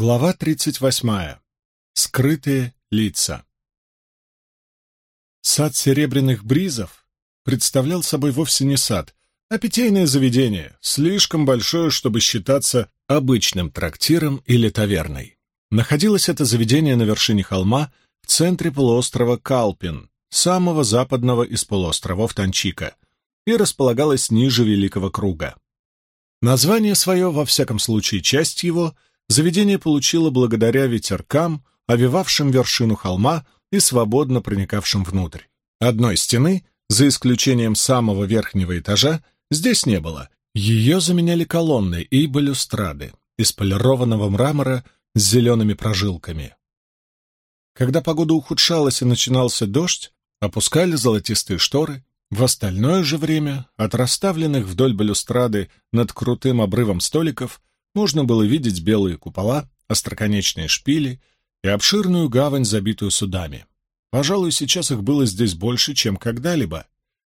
Глава 38. Скрытые лица. Сад серебряных бризов представлял собой вовсе не сад, а питейное заведение, слишком большое, чтобы считаться обычным трактиром или таверной. Находилось это заведение на вершине холма в центре полуострова Калпин, самого западного из полуостровов Танчика, и располагалось ниже Великого Круга. Название свое, во всяком случае часть его — заведение получило благодаря ветеркам, овивавшим вершину холма и свободно проникавшим внутрь. Одной стены, за исключением самого верхнего этажа, здесь не было. Ее заменяли колонны и балюстрады из полированного мрамора с зелеными прожилками. Когда погода ухудшалась и начинался дождь, опускали золотистые шторы, в остальное же время от расставленных вдоль балюстрады над крутым обрывом столиков можно было видеть белые купола, остроконечные шпили и обширную гавань, забитую судами. Пожалуй, сейчас их было здесь больше, чем когда-либо.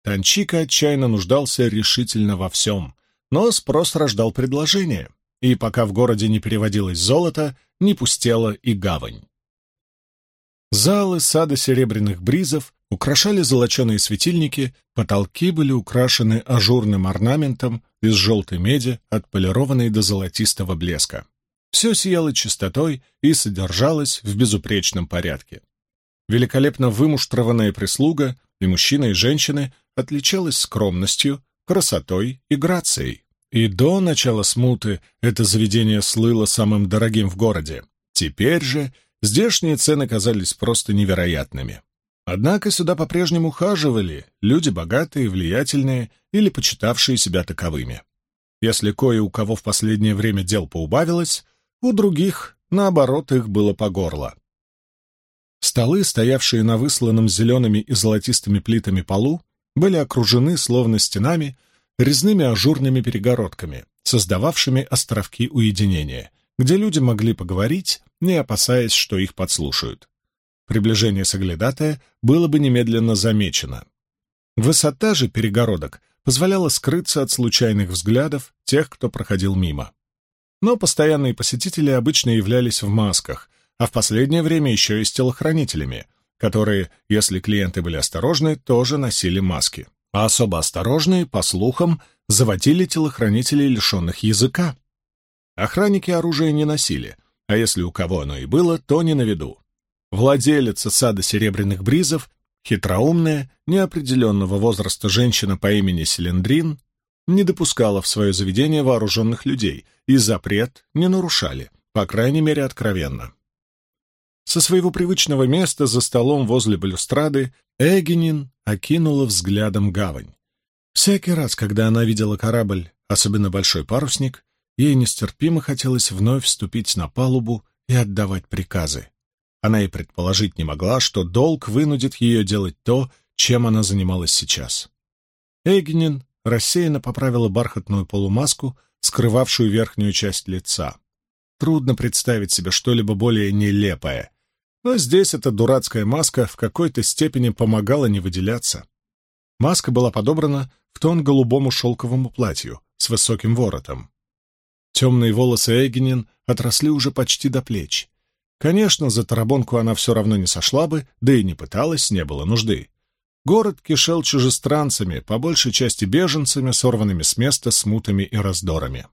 Танчика отчаянно нуждался решительно во всем, но спрос рождал предложение, и пока в городе не переводилось золото, не пустела и гавань. Залы сада серебряных бризов украшали золоченые светильники, потолки были украшены ажурным орнаментом из желтой меди, отполированной до золотистого блеска. Все сияло чистотой и содержалось в безупречном порядке. Великолепно вымуштрованная прислуга, и мужчины, и женщины, отличалась скромностью, красотой и грацией. И до начала смуты это заведение слыло самым дорогим в городе. Теперь же Здешние цены казались просто невероятными. Однако сюда по-прежнему хаживали люди богатые, влиятельные или почитавшие себя таковыми. Если кое у кого в последнее время дел поубавилось, у других, наоборот, их было по горло. Столы, стоявшие на высланном зелеными и золотистыми плитами полу, были окружены, словно стенами, резными ажурными перегородками, создававшими островки уединения, где люди могли поговорить, не опасаясь, что их подслушают. Приближение соглядатая было бы немедленно замечено. Высота же перегородок позволяла скрыться от случайных взглядов тех, кто проходил мимо. Но постоянные посетители обычно являлись в масках, а в последнее время еще и с телохранителями, которые, если клиенты были осторожны, тоже носили маски. А особо осторожные, по слухам, заводили телохранителей, лишенных языка. Охранники оружия не носили, а если у кого оно и было, то не на виду. Владелица сада серебряных бризов, хитроумная, неопределенного возраста женщина по имени Селендрин, не допускала в свое заведение вооруженных людей, и запрет не нарушали, по крайней мере, откровенно. Со своего привычного места за столом возле балюстрады Эгенин окинула взглядом гавань. Всякий раз, когда она видела корабль, особенно большой парусник, Ей нестерпимо хотелось вновь вступить на палубу и отдавать приказы. Она и предположить не могла, что долг вынудит ее делать то, чем она занималась сейчас. Эгнин рассеянно поправила бархатную полумаску, скрывавшую верхнюю часть лица. Трудно представить себе что-либо более нелепое. Но здесь эта дурацкая маска в какой-то степени помогала не выделяться. Маска была подобрана в тон голубому шелковому платью с высоким воротом. Темные волосы Эгенин отросли уже почти до плеч. Конечно, за тарабонку она все равно не сошла бы, да и не пыталась, не было нужды. Город кишел чужестранцами, по большей части беженцами, сорванными с места смутами и раздорами.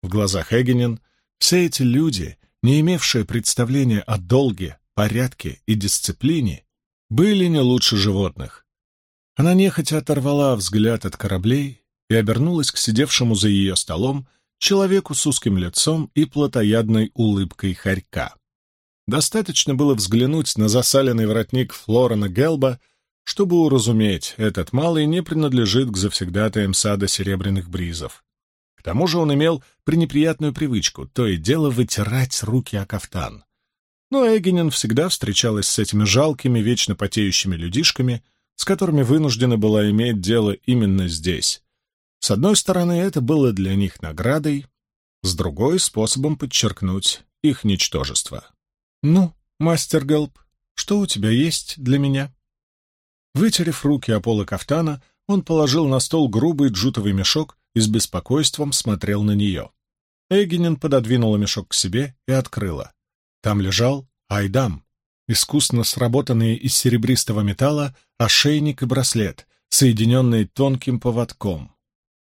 В глазах Эгенин все эти люди, не имевшие представления о долге, порядке и дисциплине, были не лучше животных. Она нехотя оторвала взгляд от кораблей и обернулась к сидевшему за ее столом человеку с узким лицом и плотоядной улыбкой хорька. Достаточно было взглянуть на засаленный воротник Флорена Гелба, чтобы уразуметь, этот малый не принадлежит к завсегдатаям сада серебряных бризов. К тому же он имел пренеприятную привычку то и дело вытирать руки о кафтан. Но Эгенин всегда встречалась с этими жалкими, вечно потеющими людишками, с которыми вынуждена была иметь дело именно здесь, с одной стороны, это было для них наградой, с другой — способом подчеркнуть их ничтожество. «Ну, мастер Гэлп, что у тебя есть для меня?» Вытерев руки о полы кафтана, он положил на стол грубый джутовый мешок и с беспокойством смотрел на нее. Эгенин пододвинула мешок к себе и открыла. Там лежал айдам, искусно сработанные из серебристого металла ошейник и браслет, соединенные тонким поводком.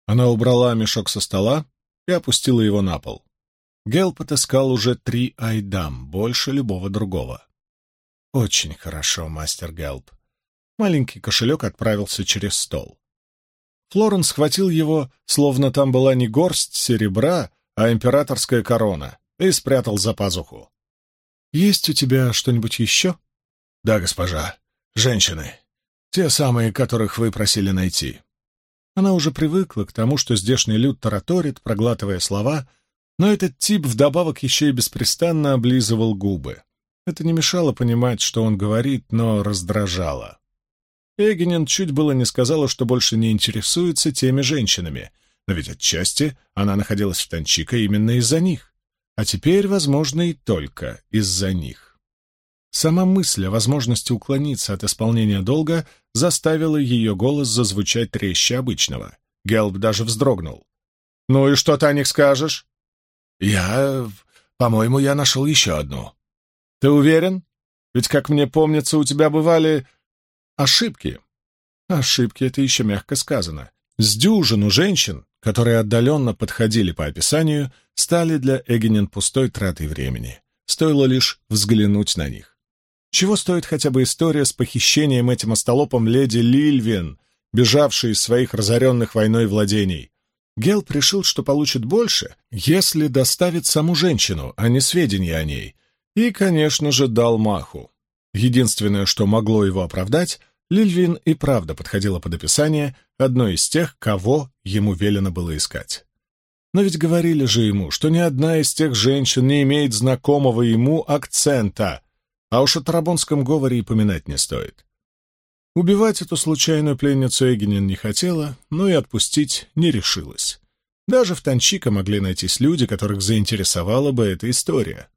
Она убрала мешок со стола и опустила его на пол. Гел отыскал уже три айдам, больше любого другого. «Очень хорошо, мастер Гелп». Маленький кошелек отправился через стол. Флоренс схватил его, словно там была не горсть серебра, а императорская корона, и спрятал за пазуху. «Есть у тебя что-нибудь еще?» «Да, госпожа. Женщины. Те самые, которых вы просили найти». Она уже привыкла к тому, что здешний люд тараторит, проглатывая слова, но этот тип вдобавок еще и беспрестанно облизывал губы. Это не мешало понимать, что он говорит, но раздражало. Эгенин чуть было не сказала, что больше не интересуется теми женщинами, но ведь отчасти она находилась в Танчика именно из-за них, а теперь, возможно, и только из-за них. Сама мысль о возможности уклониться от исполнения долга заставила ее голос зазвучать резче обычного. Гелб даже вздрогнул. «Ну и что ты о них скажешь?» «Я... По-моему, я нашел еще одну». «Ты уверен? Ведь, как мне помнится, у тебя бывали ошибки». «Ошибки — это еще мягко сказано. С дюжину женщин, которые отдаленно подходили по описанию, стали для Эгенин пустой тратой времени. Стоило лишь взглянуть на них. Чего стоит хотя бы история с похищением этим остолопом леди Лильвин, бежавшей из своих разоренных войной владений? Гелп решил, что получит больше, если доставит саму женщину, а не сведения о ней. И, конечно же, дал маху. Единственное, что могло его оправдать, Лильвин и правда подходила под описание одной из тех, кого ему велено было искать. Но ведь говорили же ему, что ни одна из тех женщин не имеет знакомого ему акцента — а уж о тарабонском говоре и поминать не стоит. Убивать эту случайную пленницу Эгенин не хотела, но и отпустить не решилась. Даже в Танчика могли найтись люди, которых заинтересовала бы эта история.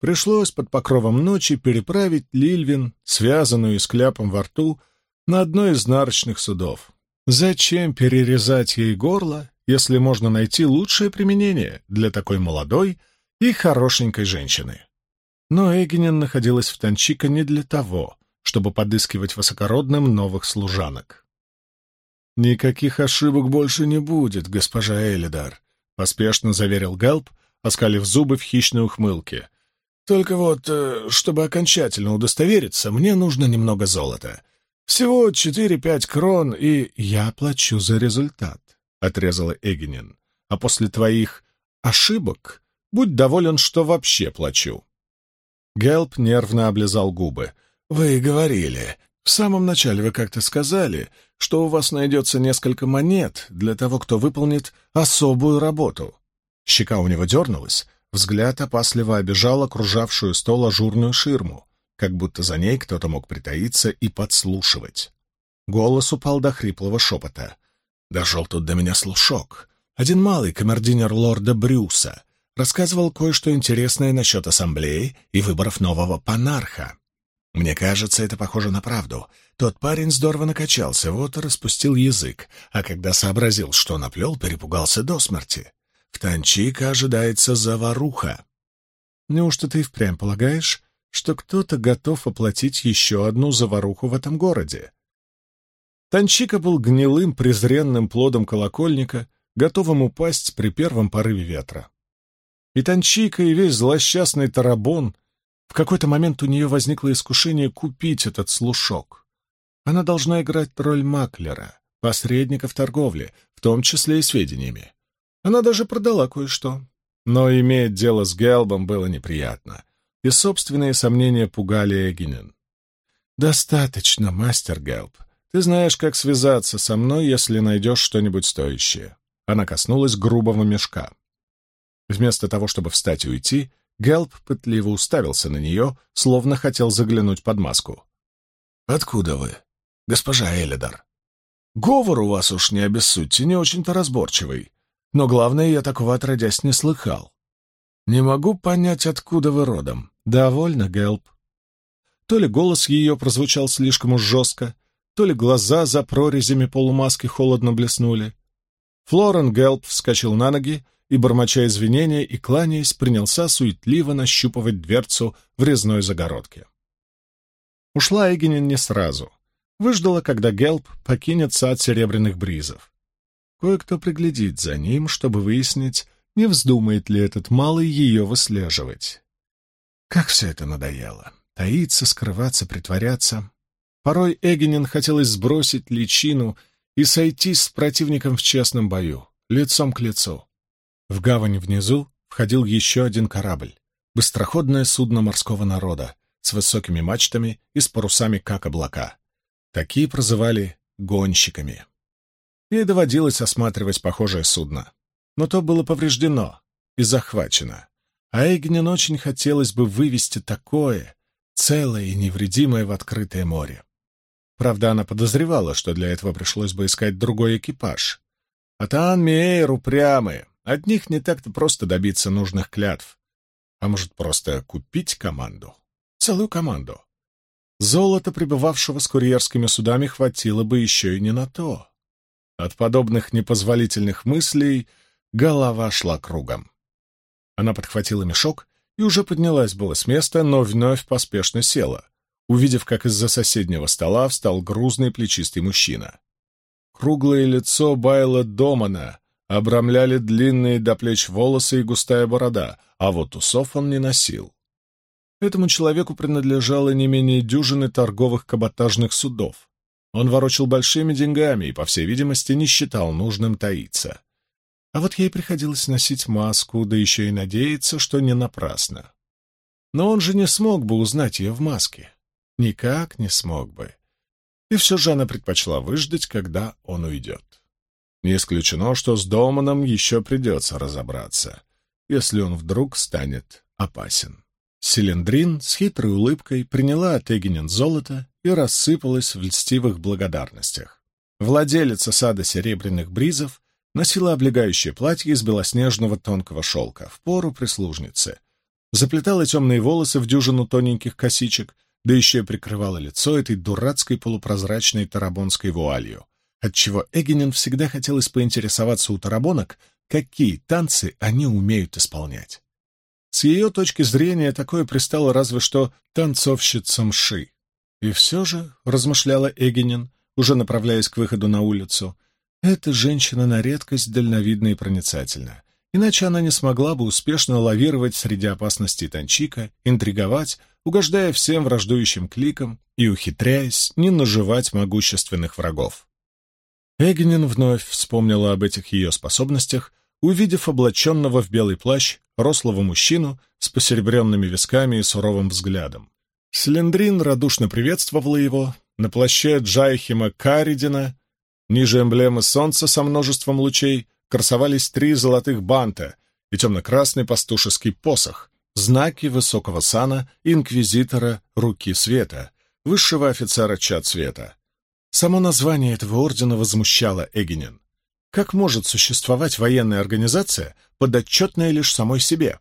Пришлось под покровом ночи переправить Лильвин, связанную с кляпом во рту, на одно из нарочных судов. Зачем перерезать ей горло, если можно найти лучшее применение для такой молодой и хорошенькой женщины? Но Эгенин находилась в Танчика не для того, чтобы подыскивать высокородным новых служанок. «Никаких ошибок больше не будет, госпожа Элидар», — поспешно заверил Галп, оскалив зубы в хищной ухмылке. «Только вот, э, чтобы окончательно удостовериться, мне нужно немного золота. Всего четыре-пять крон, и я плачу за результат», — отрезала Эгенин. «А после твоих ошибок будь доволен, что вообще плачу». Гелп нервно облизал губы. «Вы говорили. В самом начале вы как-то сказали, что у вас найдется несколько монет для того, кто выполнит особую работу». Щека у него дернулась, взгляд опасливо обижал окружавшую стол ажурную ширму, как будто за ней кто-то мог притаиться и подслушивать. Голос упал до хриплого шепота. «Дошел тут до меня слушок. Один малый камердинер лорда Брюса рассказывал кое-что интересное насчет ассамблеи и выборов нового панарха. Мне кажется, это похоже на правду. Тот парень здорово накачался, вот и распустил язык, а когда сообразил, что наплел, перепугался до смерти. В Танчика ожидается заваруха. Неужто ты впрямь полагаешь, что кто-то готов оплатить еще одну заваруху в этом городе? Танчика был гнилым, презренным плодом колокольника, готовым упасть при первом порыве ветра. И Танчика, и весь злосчастный Тарабон. В какой-то момент у нее возникло искушение купить этот слушок. Она должна играть роль маклера, посредника в торговле, в том числе и сведениями. Она даже продала кое-что. Но иметь дело с Гелбом было неприятно, и собственные сомнения пугали Эгинен. «Достаточно, мастер Гелб. Ты знаешь, как связаться со мной, если найдешь что-нибудь стоящее». Она коснулась грубого мешка. Вместо того, чтобы встать и уйти, Гелп пытливо уставился на нее, словно хотел заглянуть под маску. «Откуда вы, госпожа Элидар? Говор у вас уж не обессудьте, не очень-то разборчивый, но главное, я такого отродясь не слыхал. Не могу понять, откуда вы родом. Довольно, Гелп». То ли голос ее прозвучал слишком уж жестко, то ли глаза за прорезями полумаски холодно блеснули. Флорен Гелп вскочил на ноги и, бормоча извинения и кланяясь, принялся суетливо нащупывать дверцу в резной загородке. Ушла Эгенин не сразу. Выждала, когда Гелп покинет сад серебряных бризов. Кое-кто приглядит за ним, чтобы выяснить, не вздумает ли этот малый ее выслеживать. Как все это надоело. Таиться, скрываться, притворяться. Порой Эгенин хотелось сбросить личину и сойтись с противником в честном бою, лицом к лицу. В гавань внизу входил еще один корабль, быстроходное судно морского народа, с высокими мачтами и с парусами, как облака. Такие прозывали гонщиками. Ей доводилось осматривать похожее судно, но то было повреждено и захвачено. А Эгнен очень хотелось бы вывести такое, целое и невредимое в открытое море. Правда, она подозревала, что для этого пришлось бы искать другой экипаж. А Таан Мейер упрямые, от них не так-то просто добиться нужных клятв. А может, просто купить команду? Целую команду. Золота, прибывавшего с курьерскими судами, хватило бы еще и не на то. От подобных непозволительных мыслей голова шла кругом. Она подхватила мешок и уже поднялась было с места, но вновь поспешно села, увидев, как из-за соседнего стола встал грузный плечистый мужчина. Круглое лицо Байла Домана обрамляли длинные до плеч волосы и густая борода, а вот усов он не носил. Этому человеку принадлежало не менее дюжины торговых каботажных судов. Он ворочил большими деньгами и, по всей видимости, не считал нужным таиться. А вот ей приходилось носить маску, да еще и надеяться, что не напрасно. Но он же не смог бы узнать ее в маске. Никак не смог бы. И все же она предпочла выждать, когда он уйдет. Не исключено, что с Доманом еще придется разобраться, если он вдруг станет опасен. Селендрин с хитрой улыбкой приняла от Эгенин золото и рассыпалась в льстивых благодарностях. Владелица сада серебряных бризов носила облегающее платье из белоснежного тонкого шелка, в пору прислужницы, заплетала темные волосы в дюжину тоненьких косичек, да еще и прикрывала лицо этой дурацкой полупрозрачной тарабонской вуалью, отчего Эгенин всегда хотелось поинтересоваться у тарабонок, какие танцы они умеют исполнять. С ее точки зрения такое пристало разве что танцовщицам Ши. И все же, — размышляла Эгенин, уже направляясь к выходу на улицу, — эта женщина на редкость дальновидна и проницательна. Иначе она не смогла бы успешно лавировать среди опасностей Танчика, интриговать, угождая всем враждующим кликам и ухитряясь не наживать могущественных врагов. Эгенин вновь вспомнила об этих ее способностях, увидев облаченного в белый плащ рослого мужчину с посеребренными висками и суровым взглядом. Слендрин радушно приветствовала его, на плаще Джайхима Каридина, ниже эмблемы солнца со множеством лучей, красовались три золотых банта и темно-красный пастушеский посох, знаки высокого сана инквизитора Руки Света, высшего офицера Чад Света. Само название этого ордена возмущало Эгенин. Как может существовать военная организация, подотчетная лишь самой себе?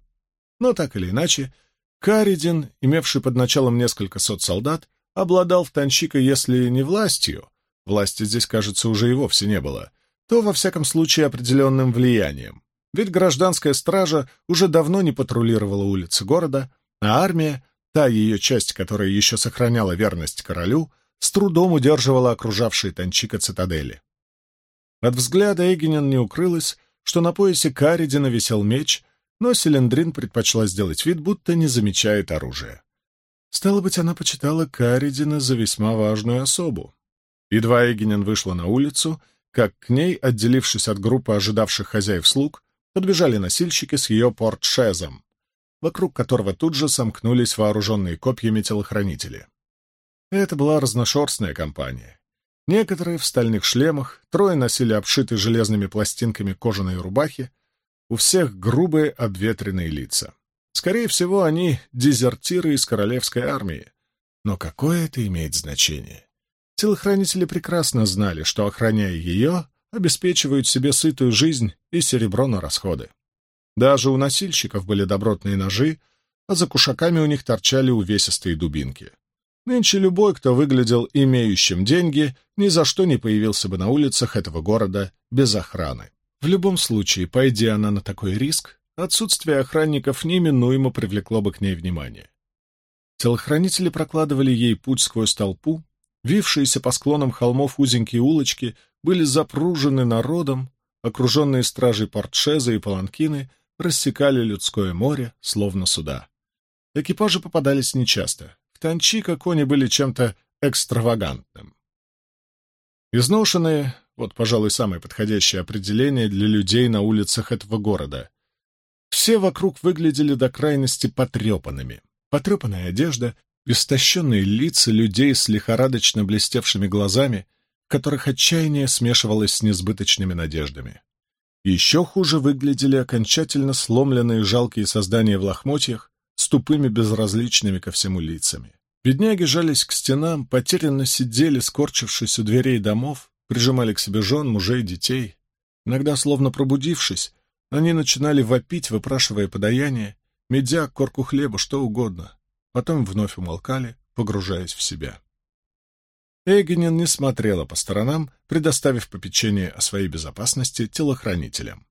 Но так или иначе, Каридин, имевший под началом несколько сот солдат, обладал в Танчика, если не властью, власти здесь, кажется, уже и вовсе не было, то, во всяком случае, определенным влиянием. Ведь гражданская стража уже давно не патрулировала улицы города, а армия, та ее часть, которая еще сохраняла верность королю, с трудом удерживала окружавшие Танчика цитадели. От взгляда Эгенин не укрылось, что на поясе Каридина висел меч, но Селендрин предпочла сделать вид, будто не замечает оружие. Стало быть, она почитала Каридина за весьма важную особу. Едва Эгенин вышла на улицу, как к ней, отделившись от группы ожидавших хозяев слуг, подбежали носильщики с ее портшезом, вокруг которого тут же сомкнулись вооруженные копьями телохранители. Это была разношерстная компания. Некоторые в стальных шлемах, трое носили обшитые железными пластинками кожаные рубахи, у всех грубые обветренные лица. Скорее всего, они дезертиры из королевской армии. Но какое это имеет значение? Телохранители прекрасно знали, что, охраняя ее, обеспечивают себе сытую жизнь и серебро на расходы. Даже у носильщиков были добротные ножи, а за кушаками у них торчали увесистые дубинки. Нынче любой, кто выглядел имеющим деньги, ни за что не появился бы на улицах этого города без охраны. В любом случае, пойди она на такой риск, отсутствие охранников неминуемо привлекло бы к ней внимание. Телохранители прокладывали ей путь сквозь толпу, вившиеся по склонам холмов узенькие улочки были запружены народом, окруженные стражей портшеза и паланкины рассекали людское море, словно суда. Экипажи попадались нечасто. Танчика кони были чем-то экстравагантным. Изношенные, вот, пожалуй, самое подходящее определение для людей на улицах этого города. Все вокруг выглядели до крайности потрепанными. Потрепанная одежда, истощенные лица людей с лихорадочно блестевшими глазами, которых отчаяние смешивалось с несбыточными надеждами. Еще хуже выглядели окончательно сломленные жалкие создания в лохмотьях с тупыми безразличными ко всему лицами. Бедняги жались к стенам, потерянно сидели, скорчившись у дверей домов, прижимали к себе жен, мужей, детей. Иногда, словно пробудившись, они начинали вопить, выпрашивая подаяние, медяк, корку хлеба, что угодно. Потом вновь умолкали, погружаясь в себя. Эгенин не смотрела по сторонам, предоставив попечение о своей безопасности телохранителям.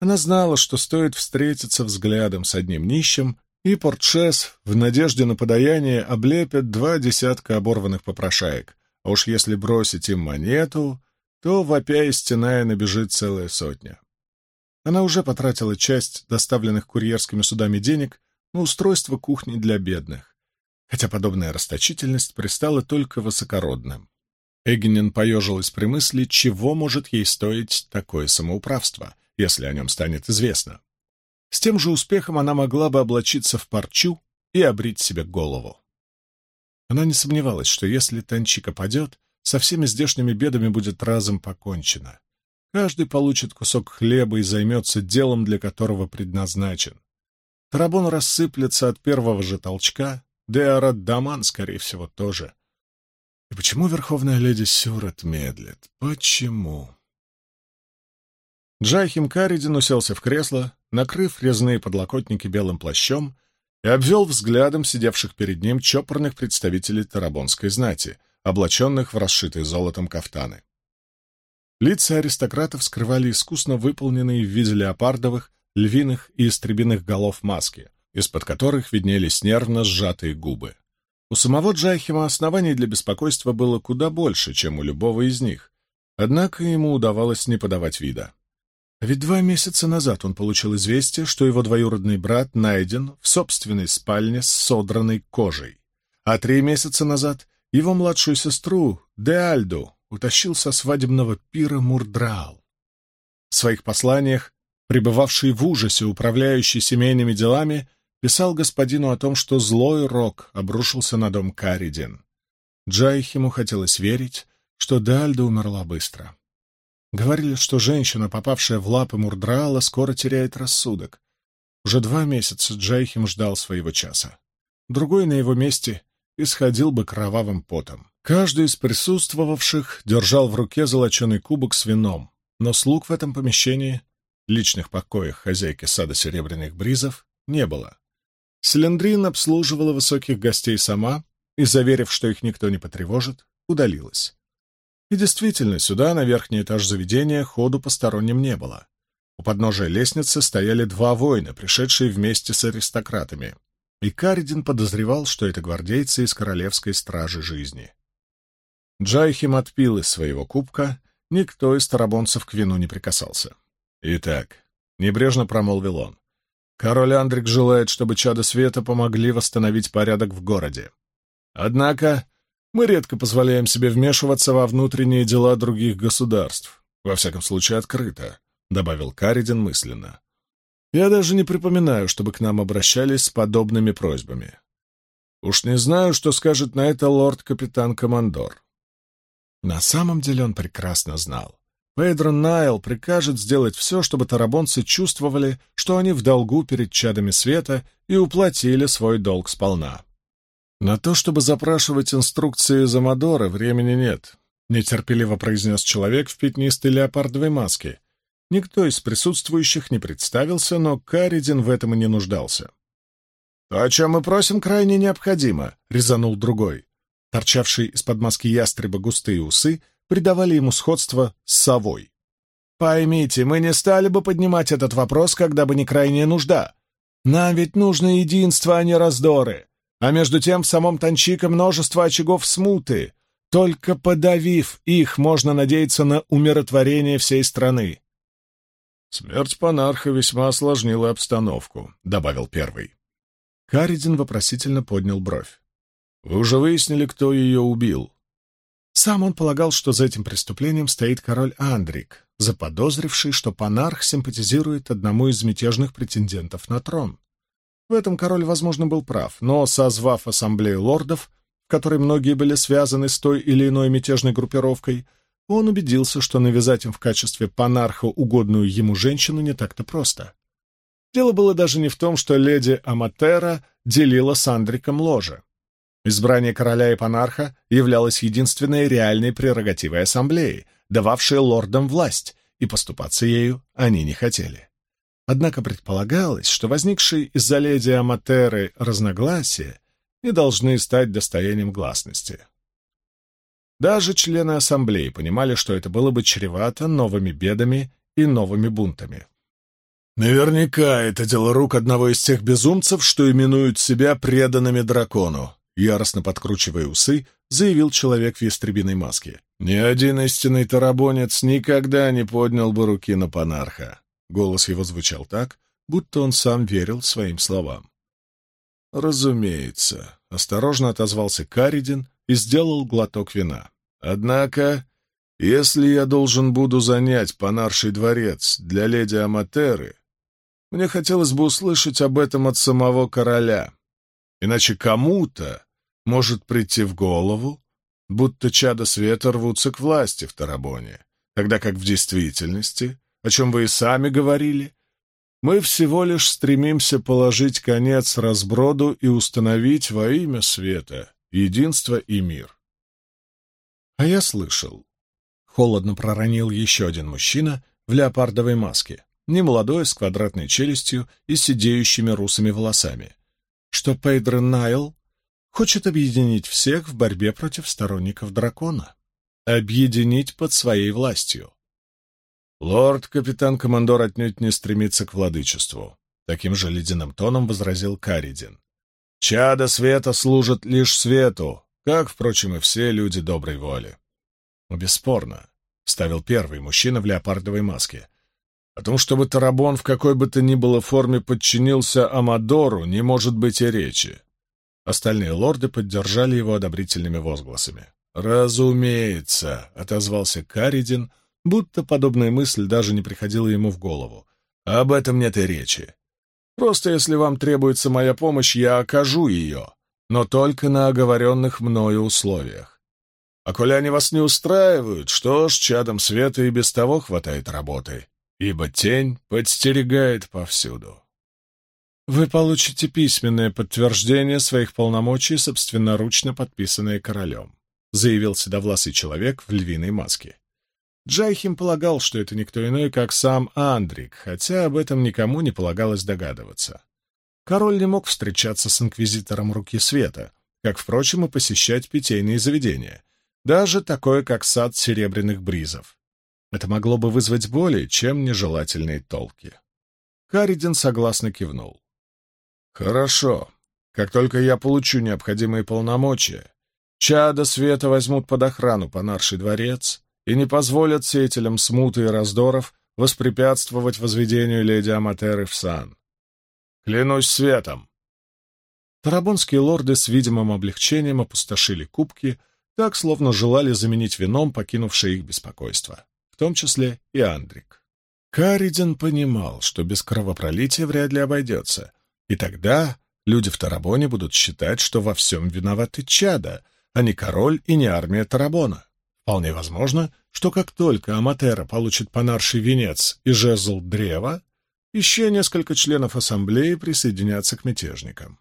Она знала, что стоит встретиться взглядом с одним нищим, и портшес в надежде на подаяние облепят два десятка оборванных попрошаек, а уж если бросить им монету, то, вопя и стеная, набежит целая сотня. Она уже потратила часть доставленных курьерскими судами денег на устройство кухни для бедных, хотя подобная расточительность пристала только высокородным. Эгенин поежилась при мысли, чего может ей стоить такое самоуправство, если о нем станет известно. С тем же успехом она могла бы облачиться в парчу и обрить себе голову. Она не сомневалась, что если Танчика падет, со всеми здешними бедами будет разом покончено. Каждый получит кусок хлеба и займется делом, для которого предназначен. Тарабон рассыплется от первого же толчка, да и Араддаман, скорее всего, тоже. И почему верховная леди Сюрат медлит? Почему? Джайхим Каридин уселся в кресло, накрыв резные подлокотники белым плащом, и обвел взглядом сидевших перед ним чопорных представителей тарабонской знати, облаченных в расшитые золотом кафтаны. Лица аристократов скрывали искусно выполненные в виде леопардовых, львиных и истребиных голов маски, из-под которых виднелись нервно сжатые губы. У самого Джайхима оснований для беспокойства было куда больше, чем у любого из них, однако ему удавалось не подавать вида. Ведь два месяца назад он получил известие, что его двоюродный брат найден в собственной спальне с содранной кожей. А три месяца назад его младшую сестру, Деальду, утащил со свадебного пира Мурдраал. В своих посланиях, пребывавший в ужасе управляющий семейными делами, писал господину о том, что злой рок обрушился на дом Каридин. Джайхиму хотелось верить, что Деальда умерла быстро. Говорили, что женщина, попавшая в лапы Мурдраала, скоро теряет рассудок. Уже два месяца Джайхим ждал своего часа. Другой на его месте исходил бы кровавым потом. Каждый из присутствовавших держал в руке золоченый кубок с вином, но слуг в этом помещении, личных покоях хозяйки сада серебряных бризов, не было. Селендрин обслуживала высоких гостей сама и, заверив, что их никто не потревожит, удалилась. И действительно, сюда, на верхний этаж заведения, ходу посторонним не было. У подножия лестницы стояли два воина, пришедшие вместе с аристократами. И Каридин подозревал, что это гвардейцы из королевской стражи жизни. Джайхим отпил из своего кубка, никто из тарабонцев к вину не прикасался. «Итак», — небрежно промолвил он, — «король Андрик желает, чтобы чада света помогли восстановить порядок в городе. Однако мы редко позволяем себе вмешиваться во внутренние дела других государств. Во всяком случае, открыто», — добавил Каридин мысленно. «Я даже не припоминаю, чтобы к нам обращались с подобными просьбами. Уж не знаю, что скажет на это лорд-капитан-командор». На самом деле он прекрасно знал. Педро Найл прикажет сделать все, чтобы тарабонцы чувствовали, что они в долгу перед чадами света и уплатили свой долг сполна. «На то, чтобы запрашивать инструкции из Амадора, времени нет», — нетерпеливо произнес человек в пятнистой леопардовой маске. Никто из присутствующих не представился, но Каридин в этом и не нуждался. «То, о чем мы просим, крайне необходимо», — резанул другой. Торчавшие из-под маски ястреба густые усы придавали ему сходство с совой. Поймите, мы не стали бы поднимать этот вопрос, когда бы не крайняя нужда. Нам ведь нужно единство, а не раздоры. А между тем в самом Танчике множество очагов смуты. Только подавив их, можно надеяться на умиротворение всей страны. «Смерть Панарха весьма осложнила обстановку», — добавил первый. Каридин вопросительно поднял бровь. «Вы уже выяснили, кто ее убил?» Сам он полагал, что за этим преступлением стоит король Андрик, заподозривший, что Панарх симпатизирует одному из мятежных претендентов на трон. В этом король, возможно, был прав, но, созвав ассамблею лордов, в которой многие были связаны с той или иной мятежной группировкой, он убедился, что навязать им в качестве панарха угодную ему женщину не так-то просто. Дело было даже не в том, что леди Аматера делила с Андриком ложе. Избрание короля и панарха являлось единственной реальной прерогативой ассамблеи, дававшей лордам власть, и поступаться ею они не хотели. Однако предполагалось, что возникшие из-за леди Аматеры разногласия не должны стать достоянием гласности. Даже члены ассамблеи понимали, что это было бы чревато новыми бедами и новыми бунтами. «Наверняка это дело рук одного из тех безумцев, что именуют себя преданными дракону», яростно подкручивая усы, заявил человек в ястребиной маске. «Ни один истинный тарабонец никогда не поднял бы руки на панарха». Голос его звучал так, будто он сам верил своим словам. «Разумеется», — осторожно отозвался Каридин, и сделал глоток вина. «Однако, если я должен буду занять понарший дворец для леди Аматеры, мне хотелось бы услышать об этом от самого короля. Иначе кому-то может прийти в голову, будто чада света рвутся к власти в Тарабоне, тогда как в действительности, о чем вы и сами говорили, мы всего лишь стремимся положить конец разброду и установить во имя света единство и мир. А я слышал. Холодно проронил еще один мужчина в леопардовой маске, немолодой, с квадратной челюстью и сидеющими русыми волосами, что Пейдро Найл хочет объединить всех в борьбе против сторонников дракона. Объединить под своей властью. Лорд-капитан-командор отнюдь не стремится к владычеству. Таким же ледяным тоном возразил Каридин. Чада света служат лишь свету, как, впрочем, и все люди доброй воли. Бесспорно, — ставил первый мужчина в леопардовой маске. О том, чтобы Тарабон в какой бы то ни было форме подчинился Амадору, не может быть и речи. Остальные лорды поддержали его одобрительными возгласами. «Разумеется», — отозвался Каридин, будто подобная мысль даже не приходила ему в голову. «Об этом нет и речи. Просто если вам требуется моя помощь, я окажу ее, но только на оговоренных мною условиях. А коли они вас не устраивают, что ж, чадом света и без того хватает работы, ибо тень подстерегает повсюду. Вы получите письменное подтверждение своих полномочий, собственноручно подписанное королем, заявил седовласый человек в львиной маске. Джайхим полагал, что это никто иной, как сам Андрик, хотя об этом никому не полагалось догадываться. Король не мог встречаться с инквизитором Руки Света, как, впрочем, и посещать питейные заведения, даже такое, как сад серебряных бризов. Это могло бы вызвать более чем нежелательные толки. Каридин согласно кивнул. «Хорошо. Как только я получу необходимые полномочия, чада света возьмут под охрану понарший дворец, и не позволят сеятелям смуты и раздоров воспрепятствовать возведению леди Аматеры в сан. Клянусь светом!» Тарабонские лорды с видимым облегчением опустошили кубки, так, словно желали заменить вином покинувшее их беспокойство, в том числе и Андрик. Каридин понимал, что без кровопролития вряд ли обойдется, и тогда люди в Тарабоне будут считать, что во всем виноваты чада, а не король и не армия Тарабона. Вполне возможно, что как только Аматера получит понарший венец и жезл древа, еще несколько членов ассамблеи присоединятся к мятежникам.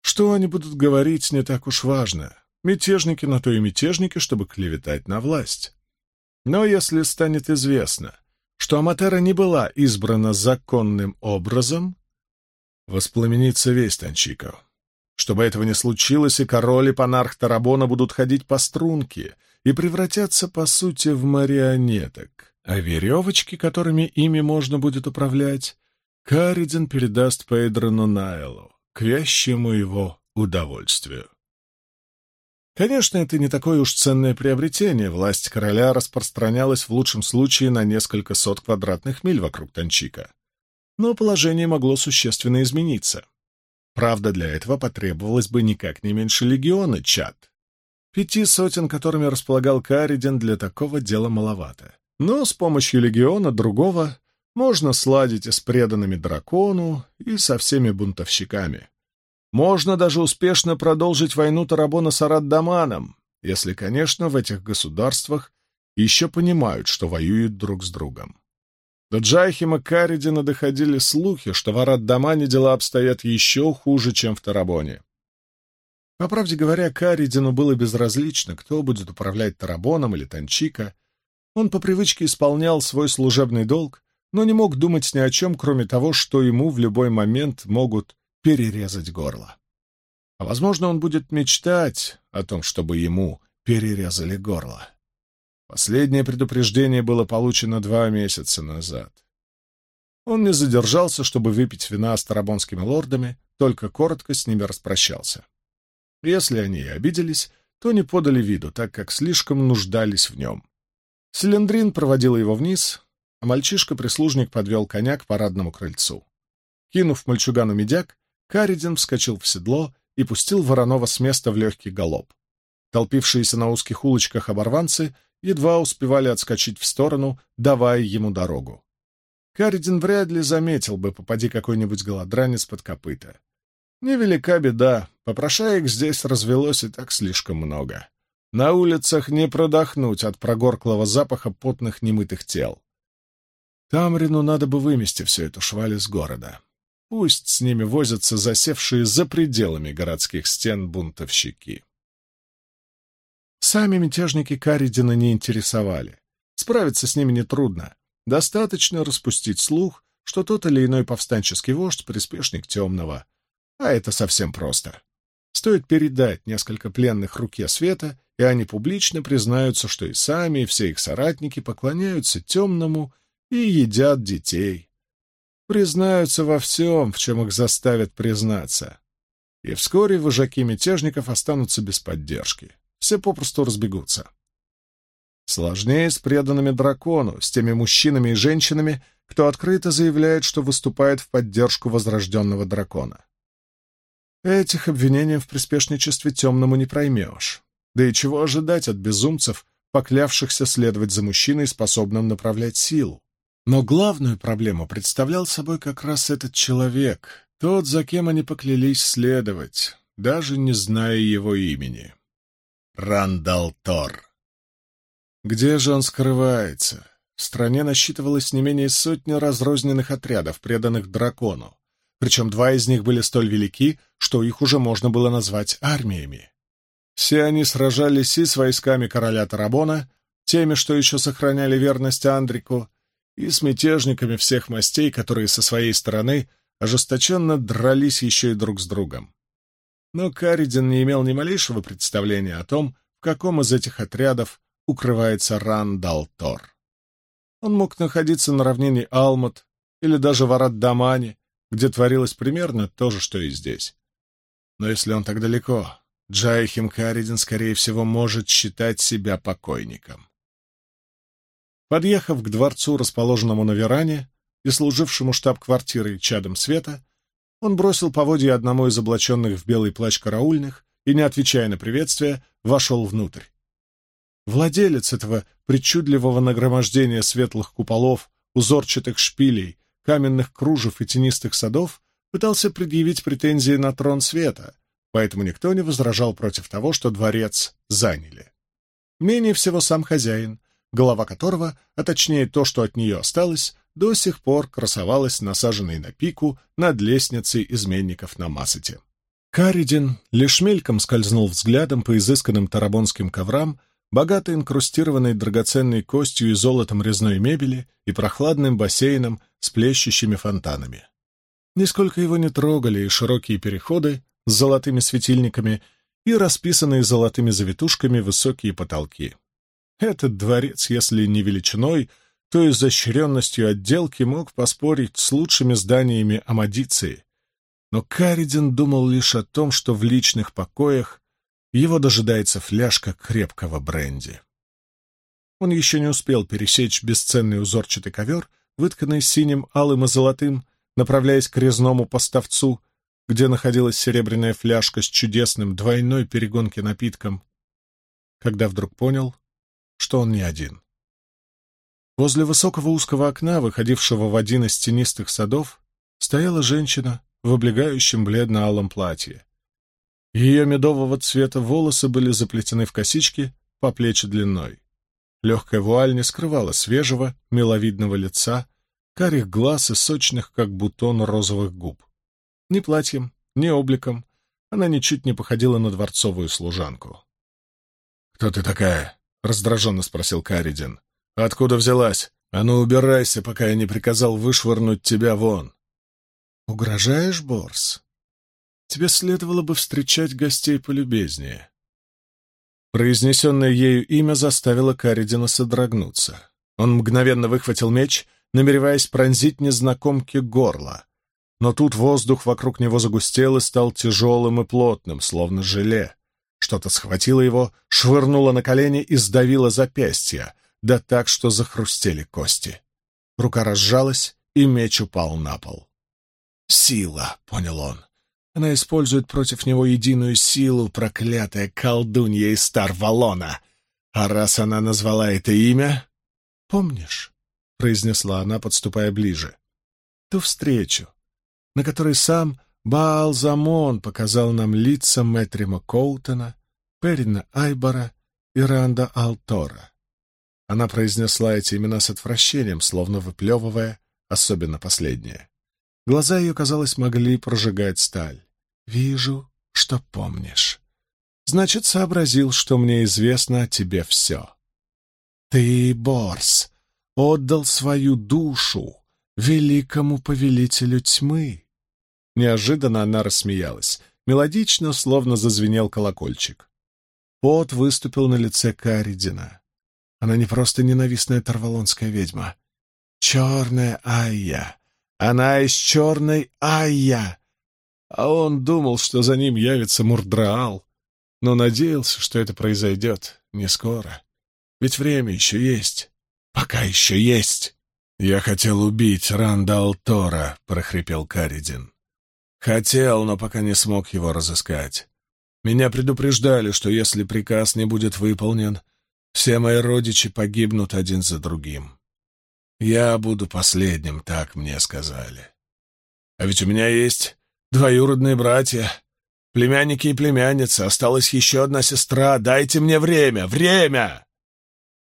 Что они будут говорить, не так уж важно. Мятежники на то и мятежники, чтобы клеветать на власть. Но если станет известно, что Аматера не была избрана законным образом, воспламенится весь Танчиков. Чтобы этого не случилось, и король, и панарх Тарабона будут ходить по струнке — и превратятся, по сути, в марионеток. А веревочки, которыми ими можно будет управлять, Каридин передаст Пейдрону Найлу, к вящему его удовольствию. Конечно, это не такое уж ценное приобретение. Власть короля распространялась в лучшем случае на несколько сот квадратных миль вокруг Танчика. Но положение могло существенно измениться. Правда, для этого потребовалось бы никак не меньше легиона чад. Пяти сотен, которыми располагал Каридин, для такого дела маловато. Но с помощью легиона другого можно сладить и с преданными дракону, и со всеми бунтовщиками. Можно даже успешно продолжить войну Тарабона с Арат-Даманом, если, конечно, в этих государствах еще понимают, что воюют друг с другом. До Джайхима Каридина доходили слухи, что в Арат-Дамане дела обстоят еще хуже, чем в Тарабоне. По правде говоря, Каридину было безразлично, кто будет управлять Тарабоном или Танчика. Он по привычке исполнял свой служебный долг, но не мог думать ни о чем, кроме того, что ему в любой момент могут перерезать горло. А, возможно, он будет мечтать о том, чтобы ему перерезали горло. Последнее предупреждение было получено два месяца назад. Он не задержался, чтобы выпить вина с тарабонскими лордами, только коротко с ними распрощался. Если они и обиделись, то не подали виду, так как слишком нуждались в нем. Селендрин проводил его вниз, а мальчишка-прислужник подвел коня к парадному крыльцу. Кинув мальчугану медяк, Каридин вскочил в седло и пустил Воронова с места в легкий галоп. Толпившиеся на узких улочках оборванцы едва успевали отскочить в сторону, давая ему дорогу. Каридин вряд ли заметил бы, попади какой-нибудь голодранец под копыта. Невелика беда, попрошаек здесь развелось и так слишком много. На улицах не продохнуть от прогорклого запаха потных немытых тел. Тамрину надо бы вымести всю эту шваль из города. Пусть с ними возятся засевшие за пределами городских стен бунтовщики. Сами мятежники Каридина не интересовали. Справиться с ними нетрудно. Достаточно распустить слух, что тот или иной повстанческий вождь — приспешник темного. А это совсем просто. Стоит передать несколько пленных руке света, и они публично признаются, что и сами, и все их соратники поклоняются темному и едят детей признаются во всем, в чем их заставят признаться. И вскоре вожаки мятежников останутся без поддержки. Все попросту разбегутся. Сложнее с преданными дракону, с теми мужчинами и женщинами, кто открыто заявляет, что выступает в поддержку возрожденного дракона. Этих обвинений в приспешничестве темному не проймешь. Да и чего ожидать от безумцев, поклявшихся следовать за мужчиной, способным направлять силу? Но главную проблему представлял собой как раз этот человек, тот, за кем они поклялись следовать, даже не зная его имени. Рандал Тор. Где же он скрывается? В стране насчитывалось не менее сотни разрозненных отрядов, преданных дракону. Причем два из них были столь велики, что их уже можно было назвать армиями. Все они сражались и с войсками короля Тарабона, теми, что еще сохраняли верность Андрику, и с мятежниками всех мастей, которые со своей стороны ожесточенно дрались еще и друг с другом. Но Каридин не имел ни малейшего представления о том, в каком из этих отрядов укрывается Рандалтор. Он мог находиться на равнине Алмут или даже в Арат-Дамане, где творилось примерно то же, что и здесь. Но если он так далеко, Джайхим Каридин, скорее всего, может считать себя покойником. Подъехав к дворцу, расположенному на веране и служившему штаб-квартирой чадом света, он бросил поводья одному из облаченных в белый плащ караульных и, не отвечая на приветствие, вошел внутрь. Владелец этого причудливого нагромождения светлых куполов, узорчатых шпилей, каменных кружев и тенистых садов пытался предъявить претензии на трон света, поэтому никто не возражал против того, что дворец заняли. Менее всего сам хозяин, голова которого, а точнее то, что от нее осталось, до сих пор красовалась насаженной на пику над лестницей изменников на Масете. Каридин лишь мельком скользнул взглядом по изысканным тарабонским коврам, богато инкрустированной драгоценной костью и золотом резной мебели и прохладным бассейном с плещущими фонтанами. Нисколько его не трогали и широкие переходы с золотыми светильниками и расписанные золотыми завитушками высокие потолки. Этот дворец, если не величиной, то изощренностью отделки мог поспорить с лучшими зданиями Амадиции. Но Каридин думал лишь о том, что в личных покоях его дожидается фляжка крепкого бренди. Он еще не успел пересечь бесценный узорчатый ковер, вытканный синим, алым и золотым, направляясь к резному поставцу, где находилась серебряная фляжка с чудесным двойной перегонки напитком, когда вдруг понял, что он не один. Возле высокого узкого окна, выходившего в один из тенистых садов, стояла женщина в облегающем бледно-алом платье. Ее медового цвета волосы были заплетены в косички по плечи длиной. Легкая вуаль не скрывала свежего, миловидного лица, карих глаз и сочных, как бутон розовых губ. Ни платьем, ни обликом она ничуть не походила на дворцовую служанку. «Кто ты такая?» — раздраженно спросил Каридин. Откуда взялась? А ну, убирайся, пока я не приказал вышвырнуть тебя вон. Угрожаешь, Борс? Тебе следовало бы встречать гостей полюбезнее. Произнесенное ею имя заставило Каридина содрогнуться. Он мгновенно выхватил меч, намереваясь пронзить незнакомке горло. Но тут воздух вокруг него загустел и стал тяжелым и плотным, словно желе. Что-то схватило его, швырнуло на колени и сдавило запястье, да так, что захрустели кости. Рука разжалась, и меч упал на пол. «Сила», — понял он. Она использует против него единую силу, проклятая колдунья из Стар-Валона. А раз она назвала это имя... «Помнишь?» — произнесла она, подступая ближе. «Ту встречу, на которой сам Баал-Замон показал нам лица Мэтрима Коутона, Перина Айбора и Ранда Алтора. Она произнесла эти имена с отвращением, словно выплевывая, особенно последнее. Глаза ее, казалось, могли прожигать сталь. «Вижу, что помнишь. Значит, сообразил, что мне известно о тебе все. Ты, Борс, отдал свою душу великому повелителю тьмы». Неожиданно она рассмеялась. Мелодично, словно зазвенел колокольчик. Пот выступил на лице Каридина. Она не просто ненавистная тарвалонская ведьма. Черная Айя. Она из черной Айя. А он думал, что за ним явится Мурдраал, но надеялся, что это произойдет не скоро. Ведь время еще есть. Пока еще есть. «Я хотел убить Ранда Алтора», — прохрипел Каридин. «Хотел, но пока не смог его разыскать. Меня предупреждали, что если приказ не будет выполнен, все мои родичи погибнут один за другим. Я буду последним, так мне сказали. А ведь у меня есть двоюродные братья, племянники и племянница. Осталась еще одна сестра. Дайте мне время! Время!»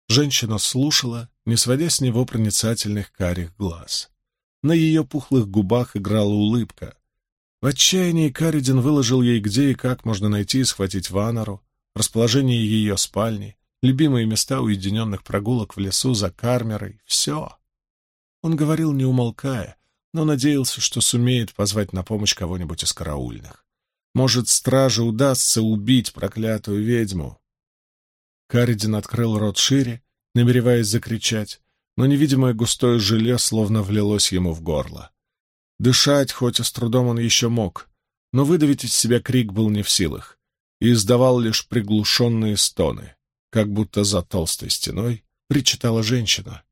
Женщина слушала, не сводя с него проницательных карих глаз. На ее пухлых губах играла улыбка. В отчаянии Каридин выложил ей, где и как можно найти и схватить Ванору, расположение ее спальни, любимые места уединенных прогулок в лесу за кармерой — все. Он говорил, не умолкая, но надеялся, что сумеет позвать на помощь кого-нибудь из караульных. Может, страже удастся убить проклятую ведьму. Каридин открыл рот шире, намереваясь закричать, но невидимое густое желе словно влилось ему в горло. Дышать, хоть и с трудом он еще мог, но выдавить из себя крик был не в силах и издавал лишь приглушенные стоны как будто за толстой стеной причитала женщина.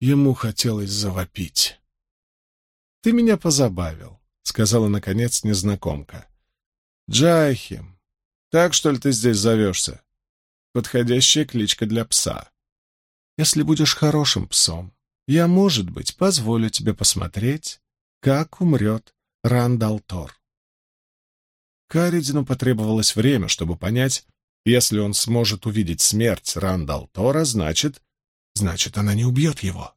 Ему хотелось завопить. «Ты меня позабавил», — сказала, наконец, незнакомка. «Джайхим, так что ли ты здесь зовешься? Подходящая кличка для пса. Если будешь хорошим псом, я, может быть, позволю тебе посмотреть, как умрет Рандалтор». Каридину потребовалось время, чтобы понять, если он сможет увидеть смерть Рандалтора, значит... Значит, она не убьет его.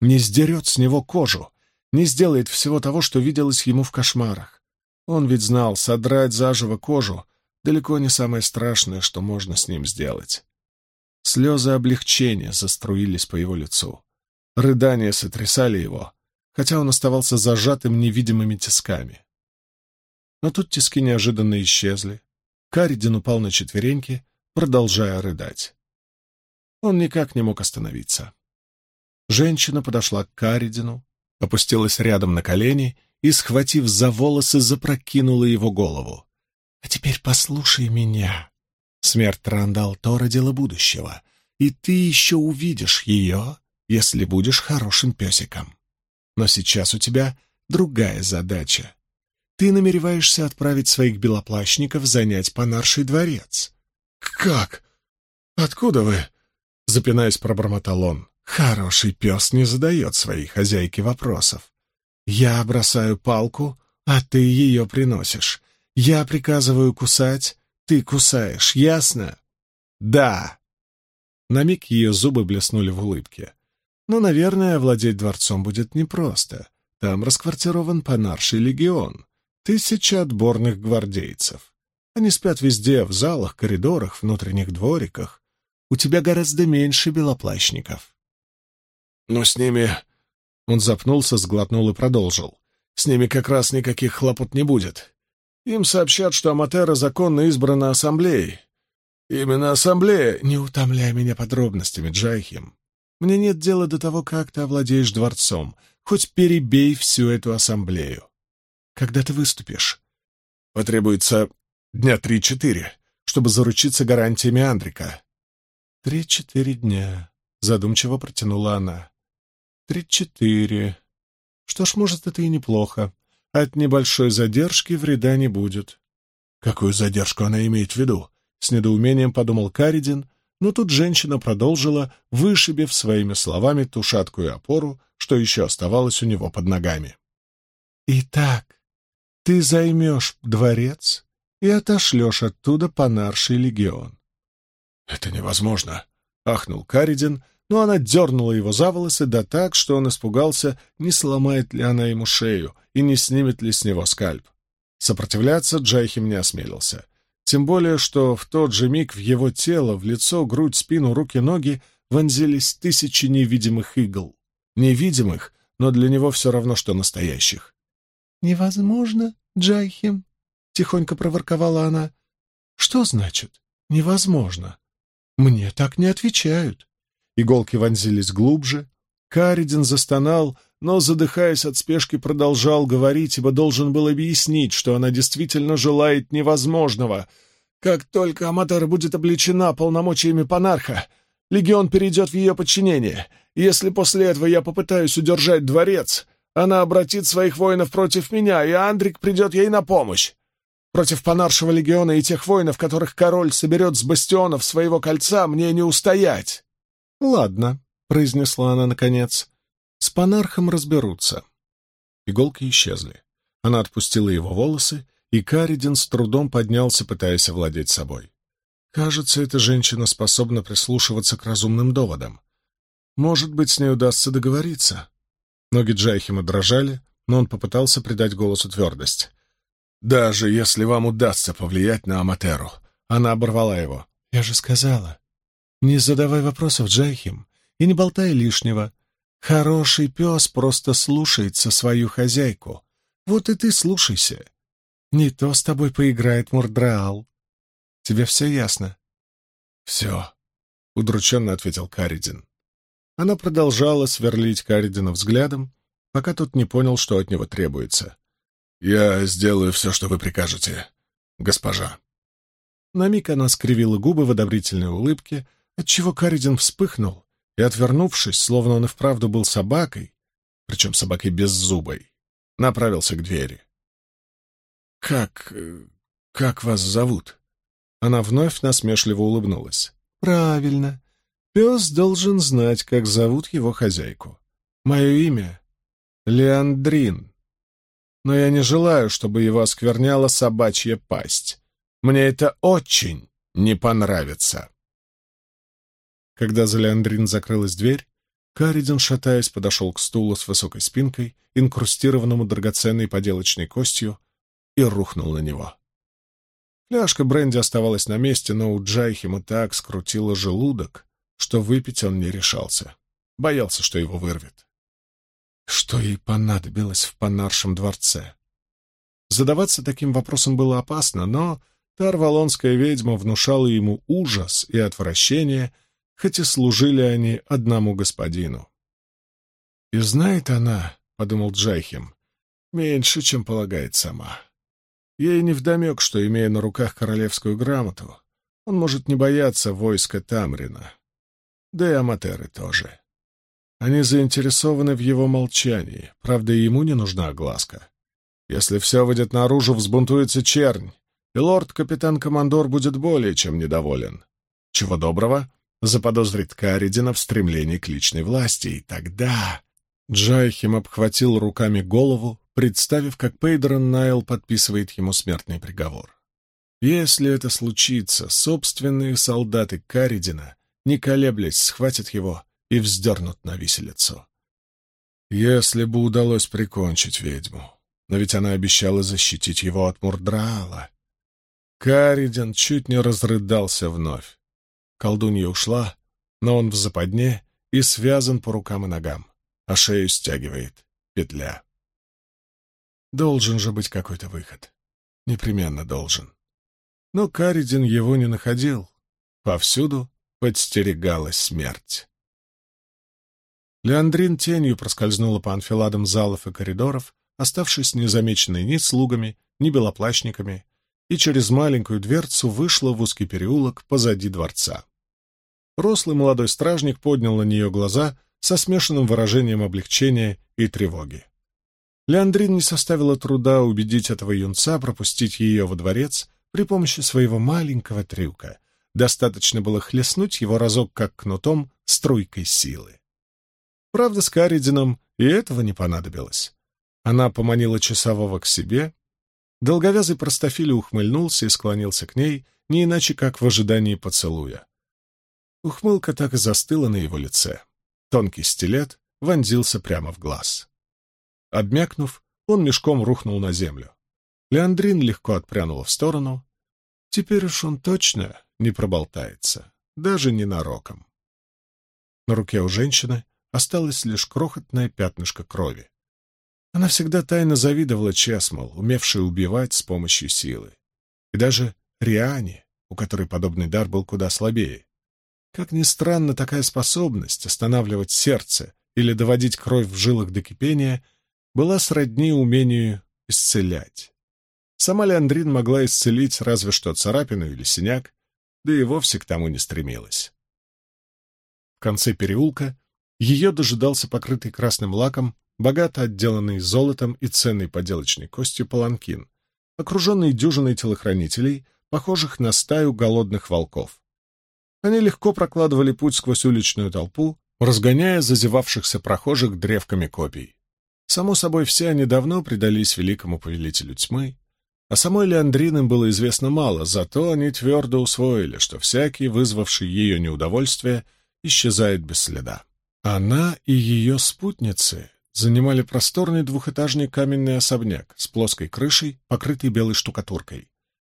Не сдерет с него кожу, не сделает всего того, что виделось ему в кошмарах. Он ведь знал, содрать заживо кожу — далеко не самое страшное, что можно с ним сделать. Слезы облегчения заструились по его лицу. Рыдания сотрясали его, хотя он оставался зажатым невидимыми тисками. Но тут тиски неожиданно исчезли, Каридин упал на четвереньки, продолжая рыдать. Он никак не мог остановиться. Женщина подошла к Каридину, опустилась рядом на колени и, схватив за волосы, запрокинула его голову. «А теперь послушай меня. Смерть Рандал-Тора — дело будущего, и ты еще увидишь ее, если будешь хорошим песиком. Но сейчас у тебя другая задача. Ты намереваешься отправить своих белоплащников занять Панарший дворец. «Как? Откуда вы?» — запинаясь, пробормотал он. «Хороший пес не задает своей хозяйке вопросов. Я бросаю палку, а ты ее приносишь. Я приказываю кусать, ты кусаешь, ясно?» «Да!» На миг ее зубы блеснули в улыбке. «Но, наверное, владеть дворцом будет непросто. Там расквартирован Панарший легион, тысяча отборных гвардейцев. Они спят везде, в залах, коридорах, внутренних двориках. У тебя гораздо меньше белоплащников. Но с ними... Он запнулся, сглотнул и продолжил. С ними как раз никаких хлопот не будет. Им сообщат, что Аматера законно избрана ассамблеей. Именно ассамблея... Не утомляй меня подробностями, Джайхим. Мне нет дела до того, как ты овладеешь дворцом. Хоть перебей всю эту ассамблею. Когда ты выступишь? Потребуется Дня три-четыре, чтобы заручиться гарантиями Андрика. «Три-четыре дня», — задумчиво протянула она. «Три-четыре. Что ж, может, это и неплохо. От небольшой задержки вреда не будет». «Какую задержку она имеет в виду?» — с недоумением подумал Каридин, но тут женщина продолжила, вышибив своими словами ту шаткую опору, что еще оставалось у него под ногами. «Итак, ты займешь дворец, и отошлешь оттуда понарший легион. — Это невозможно, — ахнул Каридин, но она дернула его за волосы, да так, что он испугался, не сломает ли она ему шею и не снимет ли с него скальп. Сопротивляться Джайхим не осмелился. Тем более, что в тот же миг в его тело, в лицо, грудь, спину, руки, ноги вонзились тысячи невидимых игл. Невидимых, но для него все равно, что настоящих. «Невозможно, Джайхим», тихонько проворковала она. Что значит невозможно? Мне так не отвечают. Иголки вонзились глубже. Каридин застонал, но, задыхаясь от спешки, продолжал говорить, ибо должен был объяснить, что она действительно желает невозможного. Как только Аматара будет обличена полномочиями панарха, легион перейдет в ее подчинение. Если после этого я попытаюсь удержать дворец, она обратит своих воинов против меня, и Андрик придет ей на помощь. Против Панаршего легиона и тех воинов, которых король соберет с бастионов своего кольца, мне не устоять. — Ладно, — произнесла она наконец, — с Панархом разберутся. Иголки исчезли. Она отпустила его волосы, и Каридин с трудом поднялся, пытаясь овладеть собой. Кажется, эта женщина способна прислушиваться к разумным доводам. Может быть, с ней удастся договориться. Ноги Джайхима дрожали, но он попытался придать голосу твердость. Даже если вам удастся повлиять на Аматеру. Она оборвала его. Я же сказала. Не задавай вопросов, Джайхим, и не болтай лишнего. Хороший пес просто слушается свою хозяйку. Вот и ты слушайся. Не то с тобой поиграет Мурдраал. Тебе все ясно? Все, — удрученно ответил Каридин. Она продолжала сверлить Каридина взглядом, пока тот не понял, что от него требуется. «Я сделаю все, что вы прикажете, госпожа». На миг она скривила губы в одобрительной улыбке, отчего Каридин вспыхнул и, отвернувшись, словно он и вправду был собакой, причем собакой беззубой, направился к двери. «Как... как вас зовут?» Она вновь насмешливо улыбнулась. «Правильно. Пес должен знать, как зовут его хозяйку. Мое имя — Леандрин» но я не желаю, чтобы его оскверняла собачья пасть. Мне это очень не понравится. Когда за Леандрин закрылась дверь, Каридин, шатаясь, подошел к стулу с высокой спинкой, инкрустированному драгоценной поделочной костью, и рухнул на него. Фляжка бренди оставалась на месте, но у Джайхима так скрутило желудок, что выпить он не решался. Боялся, что его вырвет. Что ей понадобилось в Панаршем дворце? Задаваться таким вопросом было опасно, но Тарвалонская ведьма внушала ему ужас и отвращение, хоть и служили они одному господину. И знает она, — подумал Джайхим, — меньше, чем полагает сама. Ей невдомек, что, имея на руках королевскую грамоту, он может не бояться войска Тамрина. Да и Аматеры тоже. Они заинтересованы в его молчании, правда, ему не нужна огласка. Если все выйдет наружу, взбунтуется чернь, и лорд-капитан-командор будет более чем недоволен. Чего доброго, заподозрит Каридина в стремлении к личной власти, и тогда... Джайхим обхватил руками голову, представив, как Пейдрон Найл подписывает ему смертный приговор. Если это случится, собственные солдаты Каридина, не колеблясь, схватят его и вздернут на виселицу. Если бы удалось прикончить ведьму, но ведь она обещала защитить его от Мурдраала. Каридин чуть не разрыдался вновь. Колдунья ушла, но он в западне и связан по рукам и ногам, а шею стягивает петля. Должен же быть какой-то выход. Непременно должен. Но Каридин его не находил. Повсюду подстерегалась смерть. Леандрин тенью проскользнула по анфиладам залов и коридоров, оставшись незамеченной ни слугами, ни белоплащниками, и через маленькую дверцу вышла в узкий переулок позади дворца. Рослый молодой стражник поднял на нее глаза со смешанным выражением облегчения и тревоги. Леандрин не составило труда убедить этого юнца пропустить ее во дворец при помощи своего маленького трюка. Достаточно было хлестнуть его разок как кнутом струйкой силы. Правда, с Каридином и этого не понадобилось. Она поманила часового к себе. Долговязый простофиля ухмыльнулся и склонился к ней, не иначе как в ожидании поцелуя. Ухмылка так и застыла на его лице. Тонкий стилет вонзился прямо в глаз. Обмякнув, он мешком рухнул на землю. Леандрин легко отпрянула в сторону. Теперь уж он точно не проболтается, даже ненароком. На руке у женщины осталось лишь крохотное пятнышко крови. Она всегда тайно завидовала Чесмол, умевшей убивать с помощью силы. И даже Риане, у которой подобный дар был куда слабее. Как ни странно, такая способность останавливать сердце или доводить кровь в жилах до кипения была сродни умению исцелять. Сама Леандрин могла исцелить разве что царапину или синяк, да и вовсе к тому не стремилась. В конце переулка ее дожидался покрытый красным лаком богато отделанный золотом и ценной поделочной костью паланкин, окруженный дюжиной телохранителей, похожих на стаю голодных волков. Они легко прокладывали путь сквозь уличную толпу, разгоняя зазевавшихся прохожих древками копий. Само собой, все они давно предались великому повелителю тьмы, а самой Леандрин им было известно мало, зато они твердо усвоили, что всякий, вызвавший ее неудовольствие, исчезает без следа. Она и ее спутницы занимали просторный двухэтажный каменный особняк с плоской крышей, покрытый белой штукатуркой.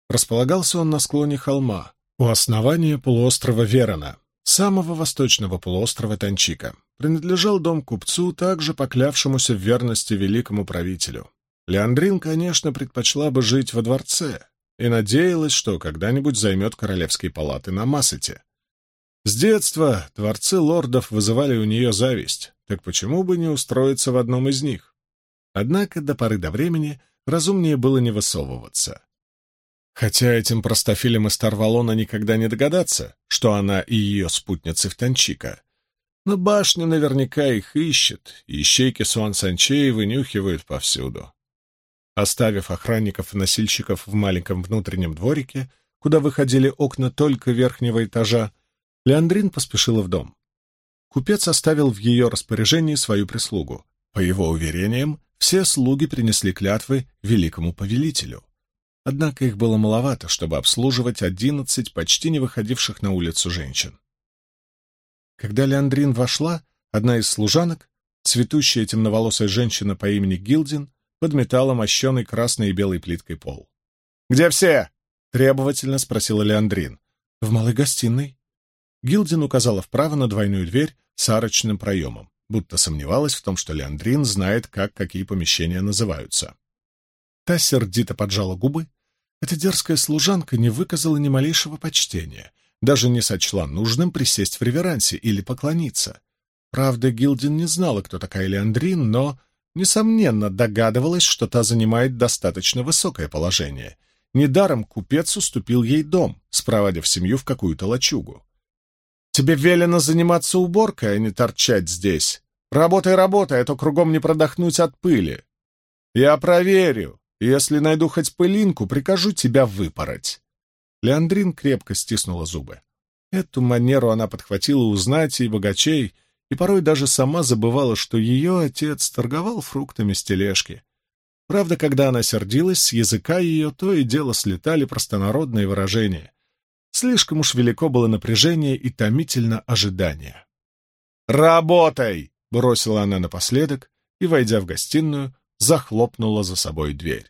Располагался он на склоне холма, у основания полуострова Верона, самого восточного полуострова Танчика. Принадлежал дом купцу, также поклявшемуся в верности великому правителю. Леандрин, конечно, предпочла бы жить во дворце и надеялась, что когда-нибудь займет королевские палаты на Массете. С детства дворцы лордов вызывали у нее зависть, так почему бы не устроиться в одном из них? Однако до поры до времени разумнее было не высовываться. Хотя этим простофилям из Тарвалона никогда не догадаться, что она и ее спутницы в Танчика. Но башня наверняка их ищет, и ищейки Суан-Санчей вынюхивают повсюду. Оставив охранников и носильщиков в маленьком внутреннем дворике, куда выходили окна только верхнего этажа, Леандрин поспешила в дом. Купец оставил в ее распоряжении свою прислугу. По его уверениям, все слуги принесли клятвы великому повелителю. Однако их было маловато, чтобы обслуживать одиннадцать почти не выходивших на улицу женщин. Когда Леандрин вошла, одна из служанок, цветущая темноволосая женщина по имени Гилдин, подметала мощеный красной и белой плиткой пол. «Где все?» — требовательно спросила Леандрин. «В малой гостиной». Гилдин указала вправо на двойную дверь с арочным проемом, будто сомневалась в том, что Леандрин знает, как какие помещения называются. Та сердито поджала губы. Эта дерзкая служанка не выказала ни малейшего почтения, даже не сочла нужным присесть в реверансе или поклониться. Правда, Гилдин не знала, кто такая Леандрин, но, несомненно, догадывалась, что та занимает достаточно высокое положение. Недаром купец уступил ей дом, спровадив семью в какую-то лачугу. «Тебе велено заниматься уборкой, а не торчать здесь. Работай, работай, а то кругом не продохнуть от пыли. Я проверю. Если найду хоть пылинку, прикажу тебя выпороть». Леандрин крепко стиснула зубы. Эту манеру она подхватила у знати и богачей, и порой даже сама забывала, что ее отец торговал фруктами с тележки. Правда, когда она сердилась, с языка ее то и дело слетали простонародные выражения. Слишком уж велико было напряжение и томительно ожидание. «Работай!» — бросила она напоследок и, войдя в гостиную, захлопнула за собой дверь.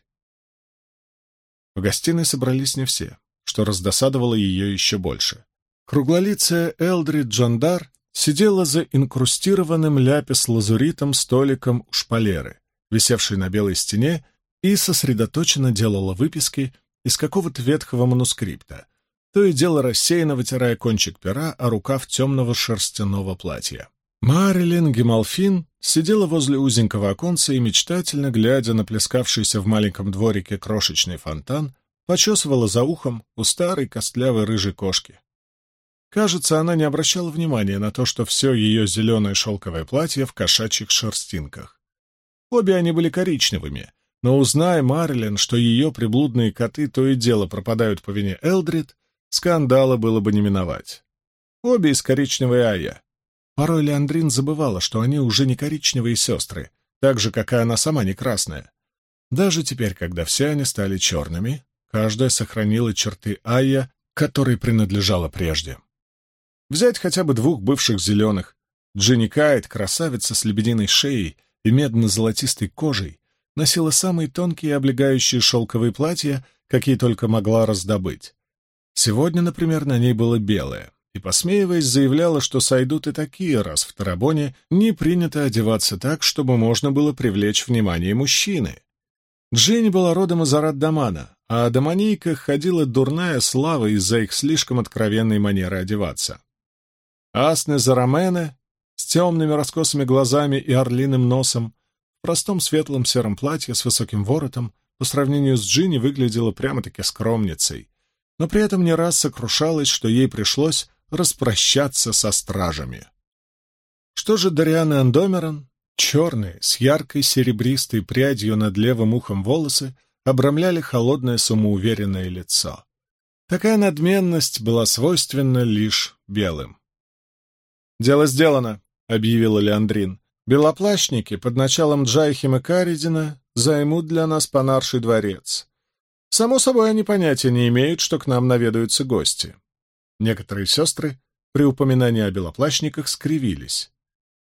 В гостиной собрались не все, что раздосадовало ее еще больше. Круглолицая Элдрид Джандар сидела за инкрустированным ляпис-лазуритом столиком у шпалеры, висевшей на белой стене, и сосредоточенно делала выписки из какого-то ветхого манускрипта, то и дело рассеянно вытирая кончик пера о рукав темного шерстяного платья. Марилин Гемалфин сидела возле узенького оконца и, мечтательно глядя на плескавшийся в маленьком дворике крошечный фонтан, почесывала за ухом у старой костлявой рыжей кошки. Кажется, она не обращала внимания на то, что все ее зеленое шелковое платье в кошачьих шерстинках. Обе они были коричневыми, но узнай Марлин, что ее приблудные коты то и дело пропадают по вине Элдрид, скандала было бы не миновать. Обе из коричневой Ая. Порой Леандрин забывала, что они уже не коричневые сестры, так же, как и она сама не красная. Даже теперь, когда все они стали черными, каждая сохранила черты Айя, которой принадлежала прежде. Взять хотя бы двух бывших зеленых. Джинни Кайт, красавица с лебединой шеей и медно-золотистой кожей, носила самые тонкие облегающие шелковые платья, какие только могла раздобыть. Сегодня, например, на ней было белое, и, посмеиваясь, заявляла, что сойдут и такие, раз в Тарабоне не принято одеваться так, чтобы можно было привлечь внимание мужчины. Джинни была родом из Арат-Дамана, а о доманийках ходила дурная слава из-за их слишком откровенной манеры одеваться. Асне Зарамене с темными раскосыми глазами и орлиным носом, в простом светлом сером платье с высоким воротом, по сравнению с Джинни выглядела прямо-таки скромницей, но при этом не раз сокрушалась, что ей пришлось распрощаться со стражами. Что же Дариана Андомерон? Черные, с яркой серебристой прядью над левым ухом волосы обрамляли холодное самоуверенное лицо. Такая надменность была свойственна лишь белым. «Дело сделано», — объявила Леандрин. «Белоплащники под началом Джайхима Каридина займут для нас понарший дворец. Само собой, они понятия не имеют, что к нам наведаются гости». Некоторые сестры при упоминании о белоплащниках скривились.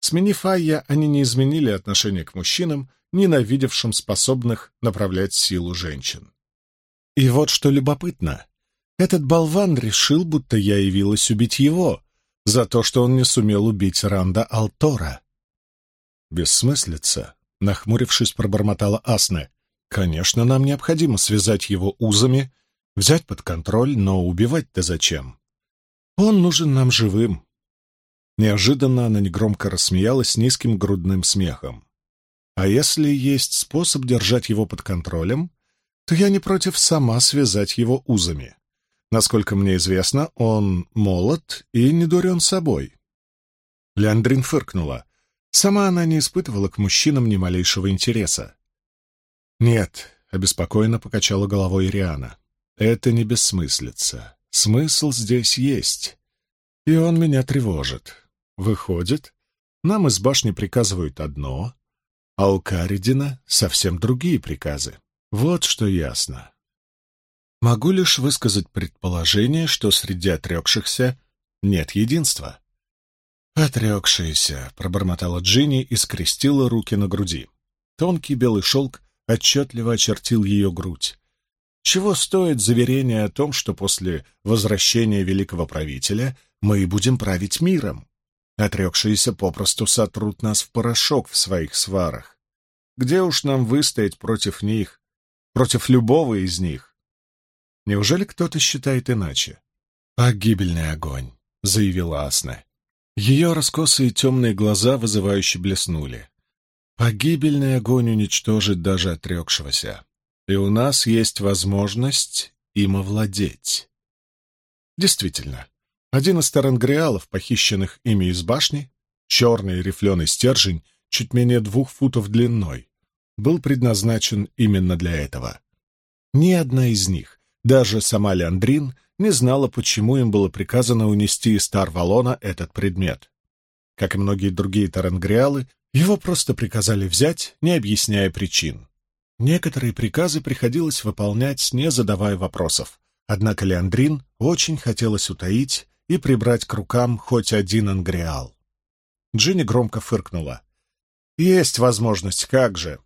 Сменив Айя, они не изменили отношение к мужчинам, ненавидевшим способных направлять силу женщин. И вот что любопытно. Этот болван решил, будто я явилась убить его, за то, что он не сумел убить Ранда Алтора. Бессмыслица, нахмурившись, пробормотала Асне. Конечно, нам необходимо связать его узами, взять под контроль, но убивать-то зачем? Он нужен нам живым. Неожиданно она негромко рассмеялась низким грудным смехом. А если есть способ держать его под контролем, то я не против сама связать его узами. Насколько мне известно, он молод и не дурен собой. Леандрин фыркнула. Сама она не испытывала к мужчинам ни малейшего интереса. «Нет», — обеспокоенно покачала головой Ириана, — «это не бессмыслица. Смысл здесь есть, и он меня тревожит. Выходит, нам из башни приказывают одно, а у Каридина совсем другие приказы. Вот что ясно. Могу лишь высказать предположение, что среди отрекшихся нет единства. «Отрекшиеся», — пробормотала Джинни и скрестила руки на груди. Тонкий белый шелк отчетливо очертил ее грудь. Чего стоит заверение о том, что после возвращения великого правителя мы будем править миром? Отрекшиеся попросту сотрут нас в порошок в своих сварах. Где уж нам выстоять против них, против любого из них? Неужели кто-то считает иначе? «Погибельный огонь», — заявила Асна. Ее раскосые темные глаза вызывающе блеснули. Погибельный огонь уничтожит даже отрекшегося. И у нас есть возможность им овладеть. Действительно, один из тарангриалов, похищенных ими из башни, черный рифленый стержень, чуть менее двух футов длиной, был предназначен именно для этого. Ни одна из них, даже сама Леандрин, не знала, почему им было приказано унести из Тарвалона этот предмет. Как и многие другие тарангриалы, его просто приказали взять, не объясняя причин. Некоторые приказы приходилось выполнять, не задавая вопросов. Однако Леандрин очень хотелось утаить и прибрать к рукам хоть один ангриал. Джинни громко фыркнула. «Есть возможность, как же!»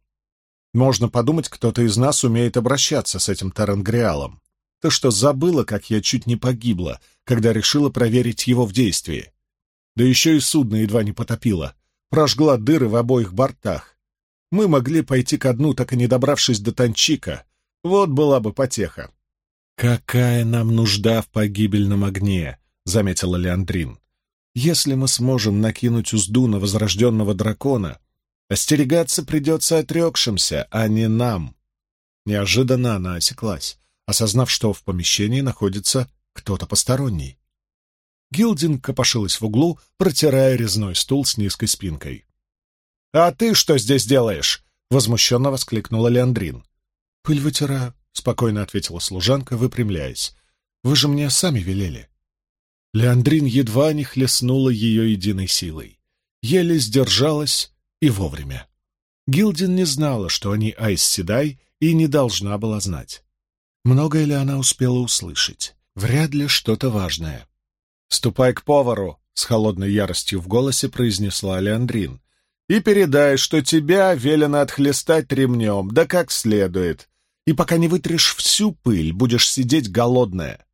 Можно подумать, кто-то из нас умеет обращаться с этим Тарангриалом. Ты что, забыла, как я чуть не погибла, когда решила проверить его в действии? Да еще и судно едва не потопило. Прожгла дыры в обоих бортах. Мы могли пойти ко дну, так и не добравшись до Танчика. Вот была бы потеха. «Какая нам нужда в погибельном огне?» — заметила Леандрин. «Если мы сможем накинуть узду на возрожденного дракона, остерегаться придется отрекшимся, а не нам». Неожиданно она осеклась, осознав, что в помещении находится кто-то посторонний. Гилдин копошилась в углу, протирая резной стул с низкой спинкой. «А ты что здесь делаешь?» — возмущенно воскликнула Леандрин. «Пыль вытираю», — спокойно ответила служанка, выпрямляясь. «Вы же мне сами велели». Леандрин едва не хлестнула ее единой силой. Еле сдержалась и вовремя. Гилдин не знала, что они Айс Седай, и не должна была знать. Многое ли она успела услышать? Вряд ли что-то важное. «Ступай к повару!» — с холодной яростью в голосе произнесла Леандрин. «И передай, что тебя велено отхлестать ремнем, да как следует. И пока не вытрешь всю пыль, будешь сидеть голодная.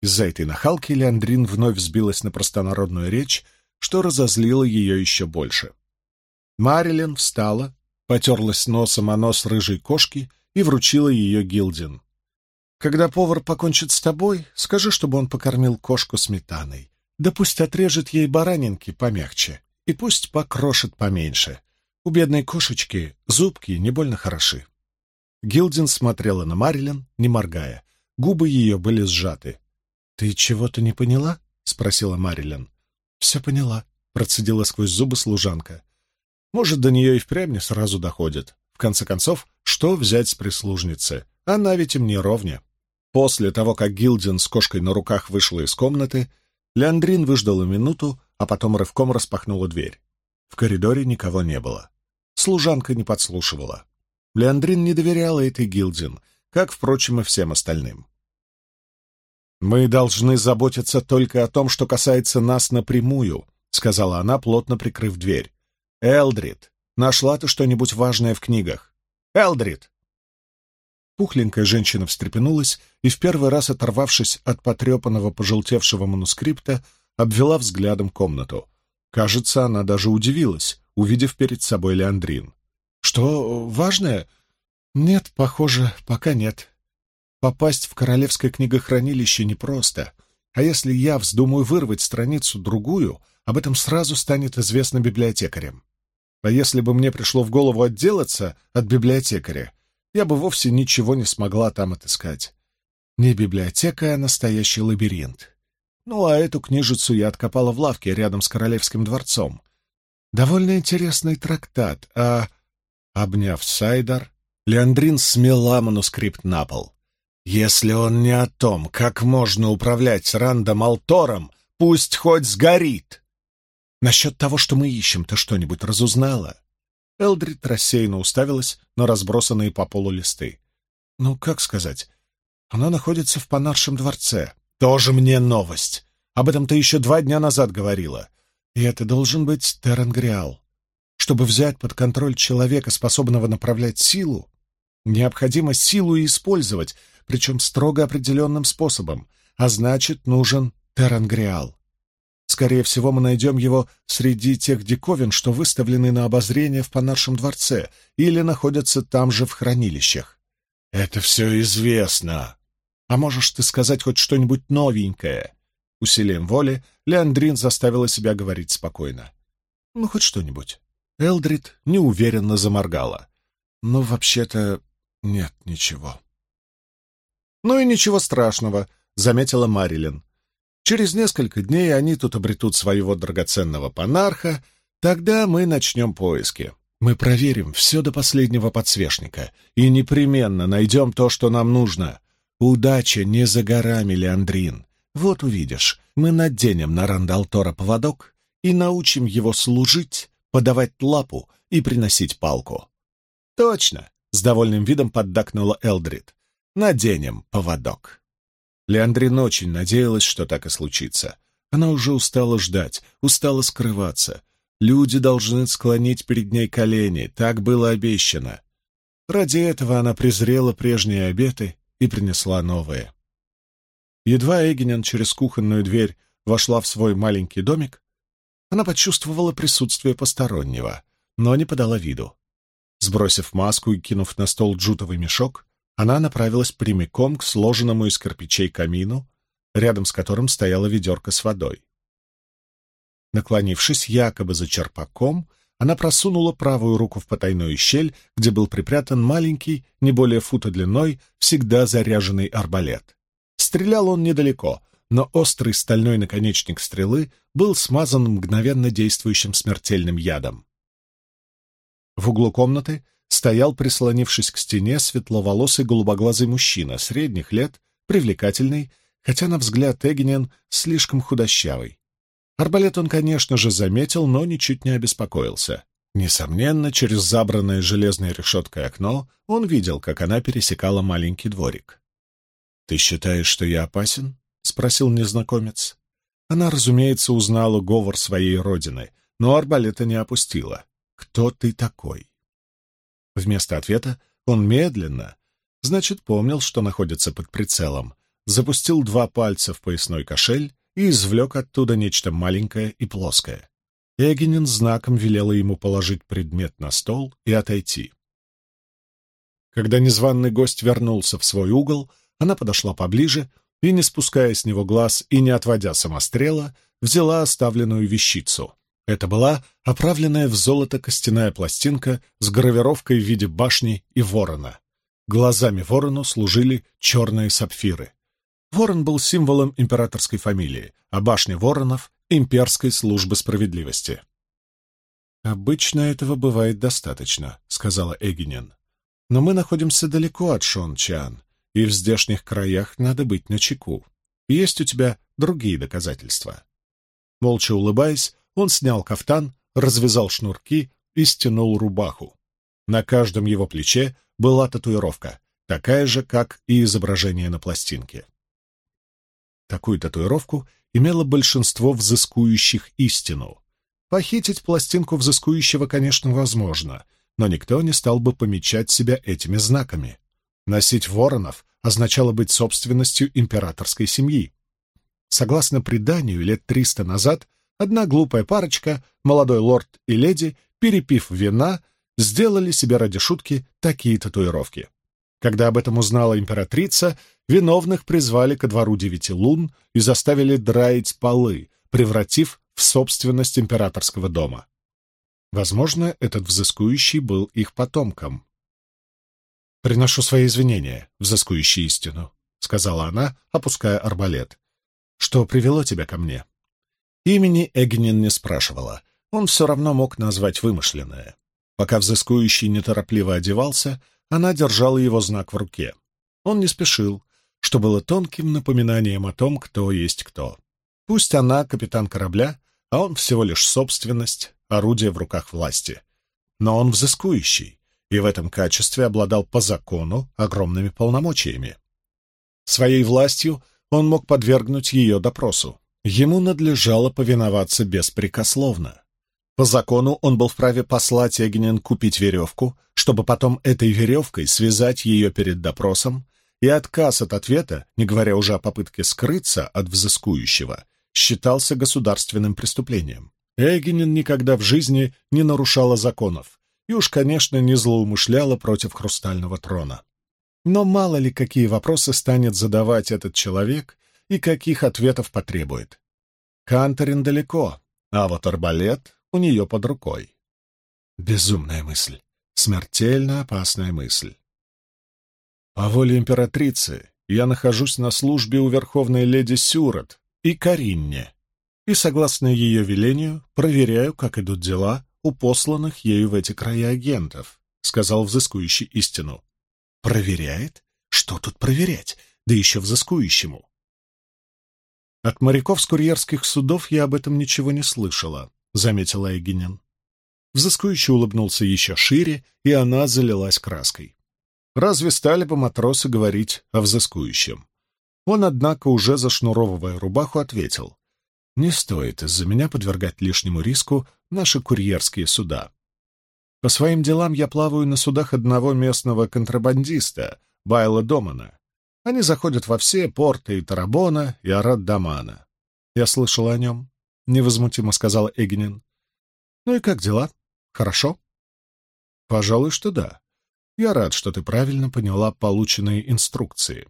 Из-за этой нахалки Леандрин вновь взбилась на простонародную речь, что разозлило ее еще больше. Марилен встала, потерлась носом о нос рыжей кошки и вручила ее Гилдин. «Когда повар покончит с тобой, скажи, чтобы он покормил кошку сметаной. Да пусть отрежет ей баранинки помягче и пусть покрошит поменьше. У бедной кошечки зубки не больно хороши». Гилдин смотрела на Марилен, не моргая. Губы ее были сжаты. «Ты чего-то не поняла?» — спросила Марилен. «Все поняла», — процедила сквозь зубы служанка. «Может, до нее и впрямь не сразу доходит. В конце концов, что взять с прислужницы? Она ведь им не ровня». После того, как Гилдин с кошкой на руках вышла из комнаты, Леандрин выждала минуту, а потом рывком распахнула дверь. В коридоре никого не было. Служанка не подслушивала. Леандрин не доверяла этой Гилдин, как, впрочем, и всем остальным. «Мы должны заботиться только о том, что касается нас напрямую», — сказала она, плотно прикрыв дверь. «Элдрид, нашла ты что-нибудь важное в книгах?» «Элдрид!» Пухленькая женщина встрепенулась и, в первый раз оторвавшись от потрепанного пожелтевшего манускрипта, обвела взглядом комнату. Кажется, она даже удивилась, увидев перед собой Леандрин. «Что, важное?» «Нет, похоже, пока нет. Попасть в королевское книгохранилище непросто, а если я вздумаю вырвать страницу-другую, об этом сразу станет известно библиотекарям. А если бы мне пришло в голову отделаться от библиотекаря, я бы вовсе ничего не смогла там отыскать. Не библиотека, а настоящий лабиринт. Ну, а эту книжицу я откопала в лавке рядом с Королевским дворцом. Довольно интересный трактат, а... Обняв Сайдар, Леандрин смела манускрипт на пол. Если он не о том, как можно управлять Рандом Алтором, пусть хоть сгорит. Насчет того, что мы ищем, ты что-нибудь разузнала? Элдрид рассеянно уставилась на разбросанные по полу листы. Ну, как сказать? Она находится в Панаршем дворце. Тоже мне новость. Об этом ты еще два дня назад говорила. И это должен быть Терангриал. Чтобы взять под контроль человека, способного направлять силу, необходимо силу использовать, причем строго определенным способом, а значит, нужен Терангриал. Скорее всего, мы найдем его среди тех диковин, что выставлены на обозрение в Панаршем дворце или находятся там же в хранилищах. Это все известно. А можешь ты сказать хоть что-нибудь новенькое? Усилием воли Леандрин заставила себя говорить спокойно. «Ну, хоть что-нибудь». Элдрид неуверенно заморгала. «Ну, вообще-то нет ничего». «Ну и ничего страшного», — заметила Марилин. «Через несколько дней они тут обретут своего драгоценного панарха, тогда мы начнем поиски. Мы проверим все до последнего подсвечника и непременно найдем то, что нам нужно. Удача не за горами, Леандрин. Вот увидишь, мы наденем на Рандалтора поводок и научим его служить, подавать лапу и приносить палку. Точно, с довольным видом поддакнула Элдрид. Наденем поводок. Леандрин очень надеялась, что так и случится. Она уже устала ждать, устала скрываться. Люди должны склонить перед ней колени, так было обещано. Ради этого она презрела прежние обеты и принесла новые. Едва Эгенен через кухонную дверь вошла в свой маленький домик, она почувствовала присутствие постороннего, но не подала виду. Сбросив маску и кинув на стол джутовый мешок, она направилась прямиком к сложенному из кирпичей камину, рядом с которым стояла ведерко с водой. Наклонившись якобы за черпаком, она просунула правую руку в потайную щель, где был припрятан маленький, не более фута длиной, всегда заряженный арбалет. Стрелял он недалеко, но острый стальной наконечник стрелы был смазан мгновенно действующим смертельным ядом. В углу комнаты стоял, прислонившись к стене, светловолосый голубоглазый мужчина средних лет, привлекательный, хотя на взгляд Эгенен слишком худощавый. Арбалет он, конечно же, заметил, но ничуть не обеспокоился. Несомненно, через забранное железной решеткой окно он видел, как она пересекала маленький дворик. «Ты считаешь, что я опасен?» — спросил незнакомец. Она, разумеется, узнала говор своей родины, но арбалета не опустила. «Кто ты такой?» Вместо ответа он медленно, значит, помнил, что находится под прицелом, запустил два пальца в поясной кошель и извлек оттуда нечто маленькое и плоское. Эгенин знаком велела ему положить предмет на стол и отойти. Когда незваный гость вернулся в свой угол, она подошла поближе и, не спуская с него глаз и не отводя самострела, взяла оставленную вещицу. Это была оправленная в золото костяная пластинка с гравировкой в виде башни и ворона. Глазами ворону служили черные сапфиры. Ворон был символом императорской фамилии, а башня воронов — имперской службы справедливости. «Обычно этого бывает достаточно», — сказала Эгинен. «Но мы находимся далеко от Шон-Чан, и в здешних краях надо быть начеку. Есть у тебя другие доказательства». Молча улыбаясь, он снял кафтан, развязал шнурки и стянул рубаху. На каждом его плече была татуировка, такая же, как и изображение на пластинке. Такую татуировку имело большинство взыскующих истину. Похитить пластинку взыскующего, конечно, возможно, но никто не стал бы помечать себя этими знаками. Носить воронов означало быть собственностью императорской семьи. Согласно преданию, лет триста назад одна глупая парочка, молодой лорд и леди, перепив вина, сделали себе ради шутки такие татуировки. Когда об этом узнала императрица, виновных призвали ко двору девяти лун и заставили драить полы, превратив в собственность императорского дома. Возможно, этот взыскующий был их потомком. «Приношу свои извинения, взыскующий истину», — сказала она, опуская арбалет. «Что привело тебя ко мне?» Имени Эгнин не спрашивала. Он все равно мог назвать вымышленное. Пока взыскующий неторопливо одевался, она держала его знак в руке. Он не спешил, что было тонким напоминанием о том, кто есть кто. Пусть она капитан корабля, а он всего лишь собственность, орудие в руках власти. Но он взыскующий, и в этом качестве обладал по закону огромными полномочиями. Своей властью он мог подвергнуть ее допросу. Ему надлежало повиноваться беспрекословно. По закону он был вправе послать Эгнен купить веревку, чтобы потом этой веревкой связать ее перед допросом, и отказ от ответа, не говоря уже о попытке скрыться от взыскующего, считался государственным преступлением. Эгенин никогда в жизни не нарушала законов, и уж, конечно, не злоумышляла против хрустального трона. Но мало ли какие вопросы станет задавать этот человек, и каких ответов потребует. Канторин далеко, а вот арбалет у нее под рукой. Безумная мысль, смертельно опасная мысль. По воле императрицы я нахожусь на службе у верховной леди Сюрот и Каринне, и, согласно ее велению, проверяю, как идут дела у посланных ею в эти края агентов, — сказал взыскующий истину. Проверяет? Что тут проверять? Да еще взыскующему. От моряков с курьерских судов я об этом ничего не слышала, — заметила Эгинин. Взыскующий улыбнулся еще шире, и она залилась краской. Разве стали бы матросы говорить о взыскующем? Он, однако, уже зашнуровывая рубаху, ответил. «Не стоит из-за меня подвергать лишнему риску наши курьерские суда. По своим делам я плаваю на судах одного местного контрабандиста, Байла Домана. Они заходят во все порты и Тарабона, и Арат-Дамана. Я слышал о нем, — невозмутимо сказал Эгнин. Ну и как дела? Хорошо? Пожалуй, что да. Я рад, что ты правильно поняла полученные инструкции.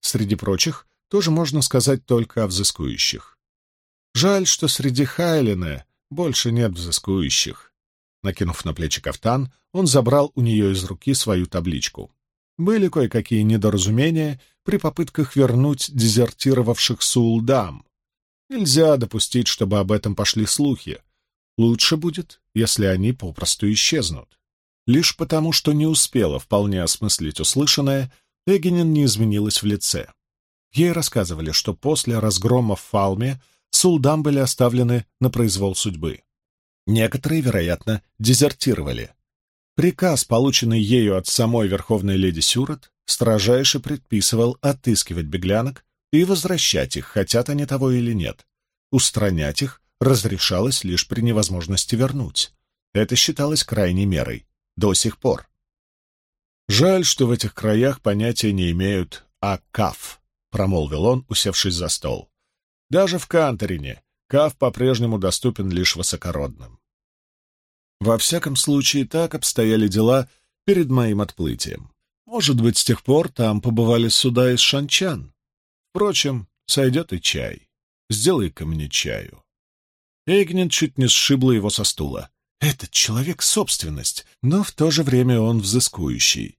Среди прочих, тоже можно сказать только о взыскующих. Жаль, что среди Хайлина больше нет взыскующих. Накинув на плечи кафтан, он забрал у нее из руки свою табличку. Были кое-какие недоразумения при попытках вернуть дезертировавших сулдам. Нельзя допустить, чтобы об этом пошли слухи. Лучше будет, если они попросту исчезнут. Лишь потому, что не успела вполне осмыслить услышанное, Эгенин не изменилась в лице. Ей рассказывали, что после разгрома в Фалме сулдам были оставлены на произвол судьбы. Некоторые, вероятно, дезертировали. Приказ, полученный ею от самой Верховной Леди Сюрот, строжайше предписывал отыскивать беглянок и возвращать их, хотят они того или нет. Устранять их разрешалось лишь при невозможности вернуть. Это считалось крайней мерой до сих пор. «Жаль, что в этих краях понятия не имеют о каф», — промолвил он, усевшись за стол. «Даже в Канторине каф по-прежнему доступен лишь высокородным». Во всяком случае, так обстояли дела перед моим отплытием. Может быть, с тех пор там побывали суда из шанчан. Впрочем, сойдет и чай. Сделай-ка мне чаю. Эйгнин чуть не сшибла его со стула. Этот человек — собственность, но в то же время он взыскующий.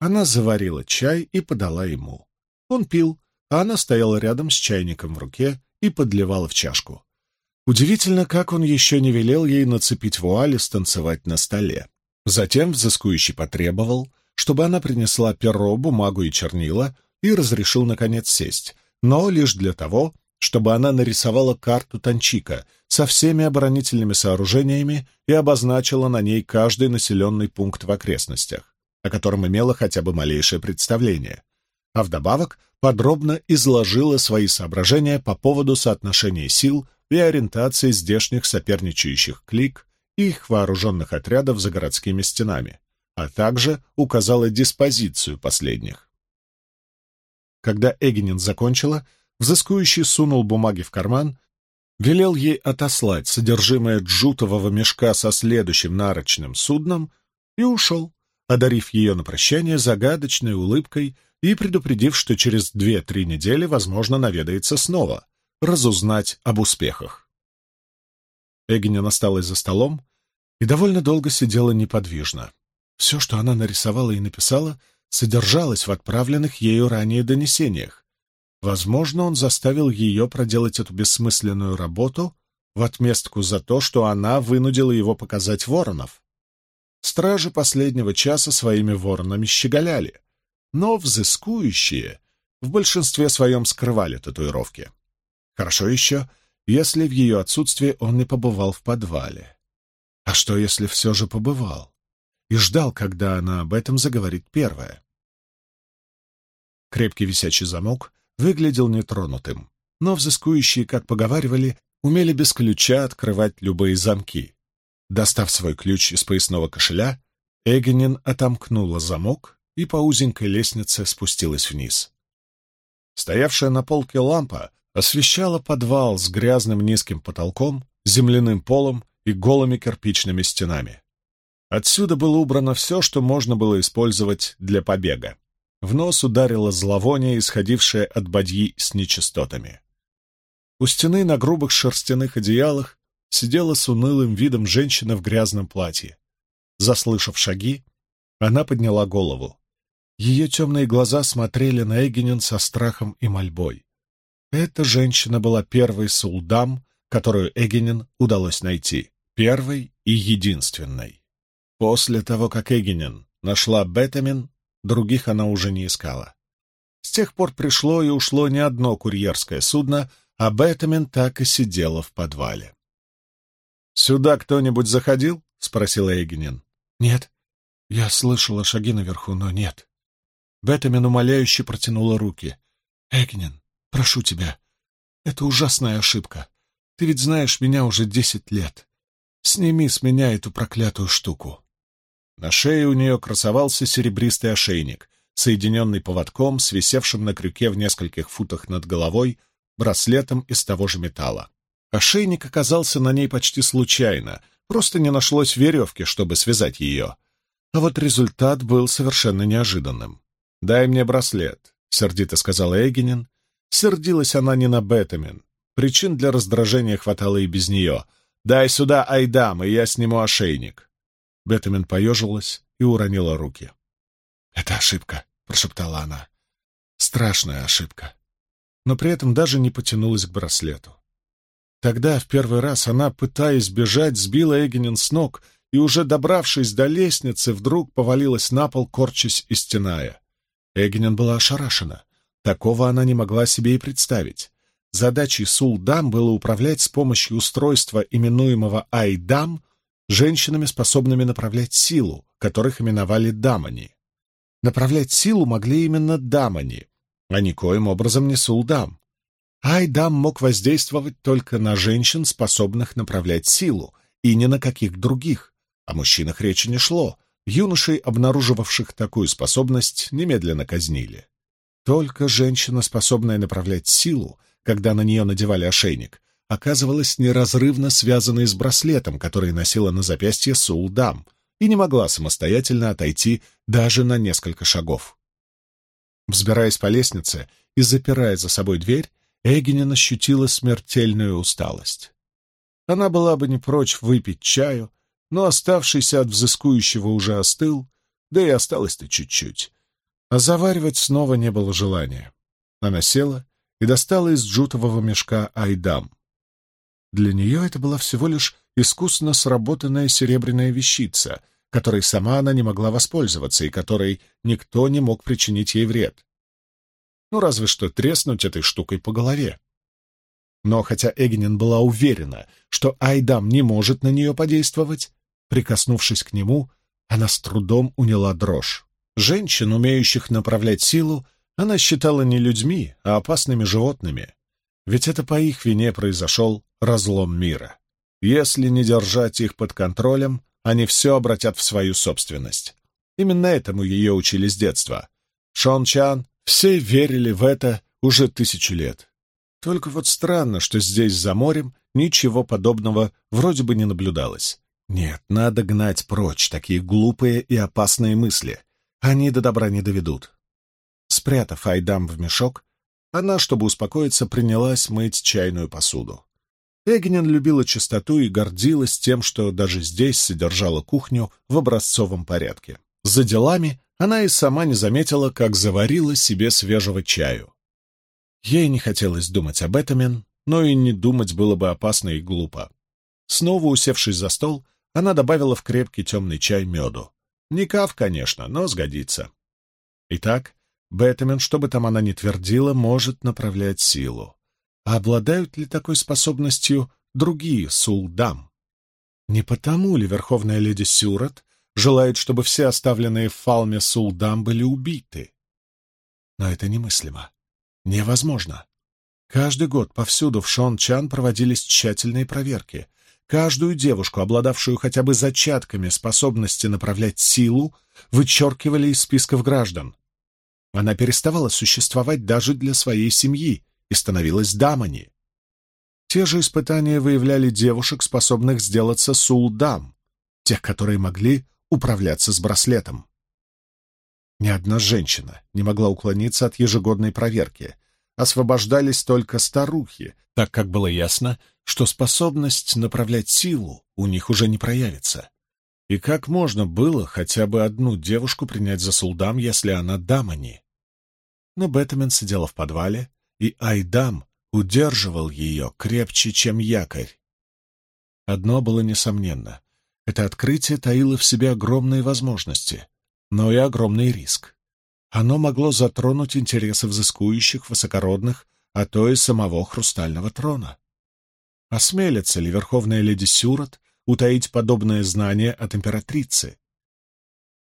Она заварила чай и подала ему. Он пил, а она стояла рядом с чайником в руке и подливала в чашку. Удивительно, как он еще не велел ей нацепить вуаль и станцевать на столе. Затем взыскующий потребовал, чтобы она принесла перо, бумагу и чернила и разрешил, наконец, сесть, но лишь для того, чтобы она нарисовала карту Танчика со всеми оборонительными сооружениями и обозначила на ней каждый населенный пункт в окрестностях, о котором имела хотя бы малейшее представление, а вдобавок подробно изложила свои соображения по поводу соотношения сил и ориентации здешних соперничающих клик и их вооруженных отрядов за городскими стенами, а также указала диспозицию последних. Когда Эгенин закончила, Взыскующий сунул бумаги в карман, велел ей отослать содержимое джутового мешка со следующим нарочным судном и ушел, одарив ее на прощание загадочной улыбкой и предупредив, что через две-три недели, возможно, наведается снова, разузнать об успехах. Эгенин осталась за столом и довольно долго сидела неподвижно. Все, что она нарисовала и написала, содержалось в отправленных ею ранее донесениях, Возможно, он заставил ее проделать эту бессмысленную работу в отместку за то, что она вынудила его показать воронов. Стражи последнего часа своими воронами щеголяли, но взыскующие в большинстве своем скрывали татуировки. Хорошо еще, если в ее отсутствие он не побывал в подвале. А что, если все же побывал? И ждал, когда она об этом заговорит первая. Крепкий висячий замок выглядел нетронутым, но взыскующие, как поговаривали, умели без ключа открывать любые замки. Достав свой ключ из поясного кошеля, Эгенин отомкнула замок и по узенькой лестнице спустилась вниз. Стоявшая на полке лампа освещала подвал с грязным низким потолком, земляным полом и голыми кирпичными стенами. Отсюда было убрано все, что можно было использовать для побега. В нос ударило зловоние, исходившее от бадьи с нечистотами. У стены на грубых шерстяных одеялах сидела с унылым видом женщина в грязном платье. Заслышав шаги, она подняла голову. Ее темные глаза смотрели на Эгенин со страхом и мольбой. Эта женщина была первой сулдам, которую Эгенин удалось найти, первой и единственной. После того, как Эгенин нашла Бетамин, других она уже не искала. С тех пор пришло и ушло не одно курьерское судно, а Бетамин так и сидела в подвале. «Сюда кто-нибудь заходил?» — спросила Эгенин. «Нет. Я слышала шаги наверху, но нет». Бетамин умоляюще протянула руки. «Эгнин, прошу тебя, это ужасная ошибка. Ты ведь знаешь меня уже десять лет. Сними с меня эту проклятую штуку». На шее у нее красовался серебристый ошейник, соединенный поводком, свисевшим на крюке в нескольких футах над головой, браслетом из того же металла. Ошейник оказался на ней почти случайно, просто не нашлось веревки, чтобы связать ее. А вот результат был совершенно неожиданным. «Дай мне браслет», — сердито сказала Эгенин. Сердилась она не на Бетамин. Причин для раздражения хватало и без нее. «Дай сюда Айдам, и я сниму ошейник». Бетамин поежилась и уронила руки. «Это ошибка», — прошептала она. «Страшная ошибка». Но при этом даже не потянулась к браслету. Тогда, в первый раз, она, пытаясь бежать, сбила Эгенин с ног и, уже добравшись до лестницы, вдруг повалилась на пол, корчась и стеная. Эгенин была ошарашена. Такого она не могла себе и представить. Задачей Сулдам было управлять с помощью устройства, именуемого Айдам, женщинами, способными направлять силу, которых именовали дамани. Направлять силу могли именно дамани, а никоим образом не Сулдам. Айдам мог воздействовать только на женщин, способных направлять силу, и ни на каких других. О мужчинах речи не шло, Юношей, обнаруживавших такую способность, немедленно казнили. Только женщина, способная направлять силу, когда на нее надевали ошейник, оказывалась неразрывно связанной с браслетом, который носила на запястье Сулдам, и не могла самостоятельно отойти даже на несколько шагов. Взбираясь по лестнице и запирая за собой дверь, Эгенин ощутила смертельную усталость. Она была бы не прочь выпить чаю, но оставшийся от взыскующего уже остыл, да и осталось-то чуть-чуть. А заваривать снова не было желания. Она села и достала из джутового мешка айдам. Для нее это была всего лишь искусно сработанная серебряная вещица, которой сама она не могла воспользоваться и которой никто не мог причинить ей вред. Ну, разве что треснуть этой штукой по голове. Но хотя Эгенин была уверена, что Айдам не может на нее подействовать, Прикоснувшись к нему, она с трудом уняла дрожь. Женщин, умеющих направлять силу, она считала не людьми, а опасными животными. Ведь это по их вине произошел разлом мира. Если не держать их под контролем, они все обратят в свою собственность. Именно этому ее учили с детства. Шон Чан, все верили в это уже тысячу лет. Только вот странно, что здесь, за морем, ничего подобного вроде бы не наблюдалось. Нет, надо гнать прочь такие глупые и опасные мысли. Они до добра не доведут. Спрятав Айдам в мешок, она, чтобы успокоиться, принялась мыть чайную посуду. Эгнин любила чистоту и гордилась тем, что даже здесь содержала кухню в образцовом порядке. За делами она и сама не заметила, как заварила себе свежего чаю. Ей не хотелось думать об этом, но и не думать было бы опасно и глупо. Снова усевшись за стол, она добавила в крепкий темный чай меду. Не кав, конечно, но сгодится. Итак, Бэтмен, что бы там она ни твердила, может направлять силу. А обладают ли такой способностью другие сулдам? Не потому ли верховная леди Сюрат желает, чтобы все оставленные в Фалме сулдам были убиты? Но это немыслимо. Невозможно. Каждый год повсюду в Шон-Чан проводились тщательные проверки, Каждую девушку, обладавшую хотя бы зачатками способности направлять силу, вычеркивали из списков граждан. Она переставала существовать даже для своей семьи и становилась дамани. Те же испытания выявляли девушек, способных сделаться сулдам, тех, которые могли управляться с браслетом. Ни одна женщина не могла уклониться от ежегодной проверки. Освобождались только старухи, так как было ясно, что способность направлять силу у них уже не проявится. И как можно было хотя бы одну девушку принять за сулдам, если она дамани? Но Бетамен сидела в подвале, и Айдам удерживал ее крепче, чем якорь. Одно было несомненно. Это открытие таило в себе огромные возможности, но и огромный риск. Оно могло затронуть интересы взыскующих, высокородных, а то и самого хрустального трона. Осмелится ли верховная леди Сюрот утаить подобное знание от императрицы?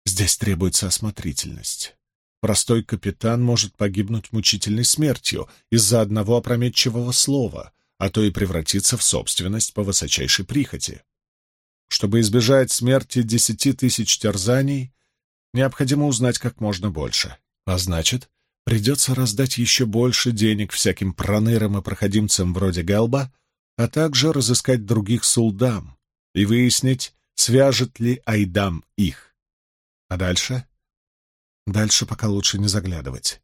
Здесь требуется осмотрительность. Простой капитан может погибнуть мучительной смертью из-за одного опрометчивого слова, а то и превратиться в собственность по высочайшей прихоти. Чтобы избежать смерти десяти тысяч терзаний, необходимо узнать как можно больше. А значит, придется раздать еще больше денег всяким пронырам и проходимцам вроде Гэлба, а также разыскать других сулдам и выяснить, свяжет ли Айдам их. А дальше? Дальше пока лучше не заглядывать.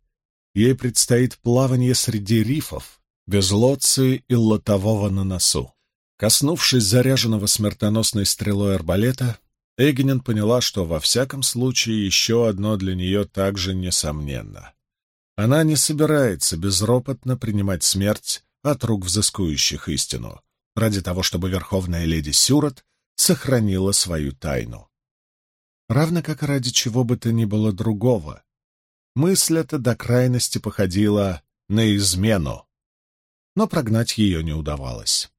Ей предстоит плавание среди рифов, без лоции и лотового на носу. Коснувшись заряженного смертоносной стрелой арбалета, Эгенин поняла, что во всяком случае еще одно для нее также несомненно. Она не собирается безропотно принимать смерть от рук взыскующих истину, ради того, чтобы верховная леди Сюрот сохранила свою тайну. Равно как и ради чего бы то ни было другого. Мысль эта до крайности походила на измену, но прогнать ее не удавалось.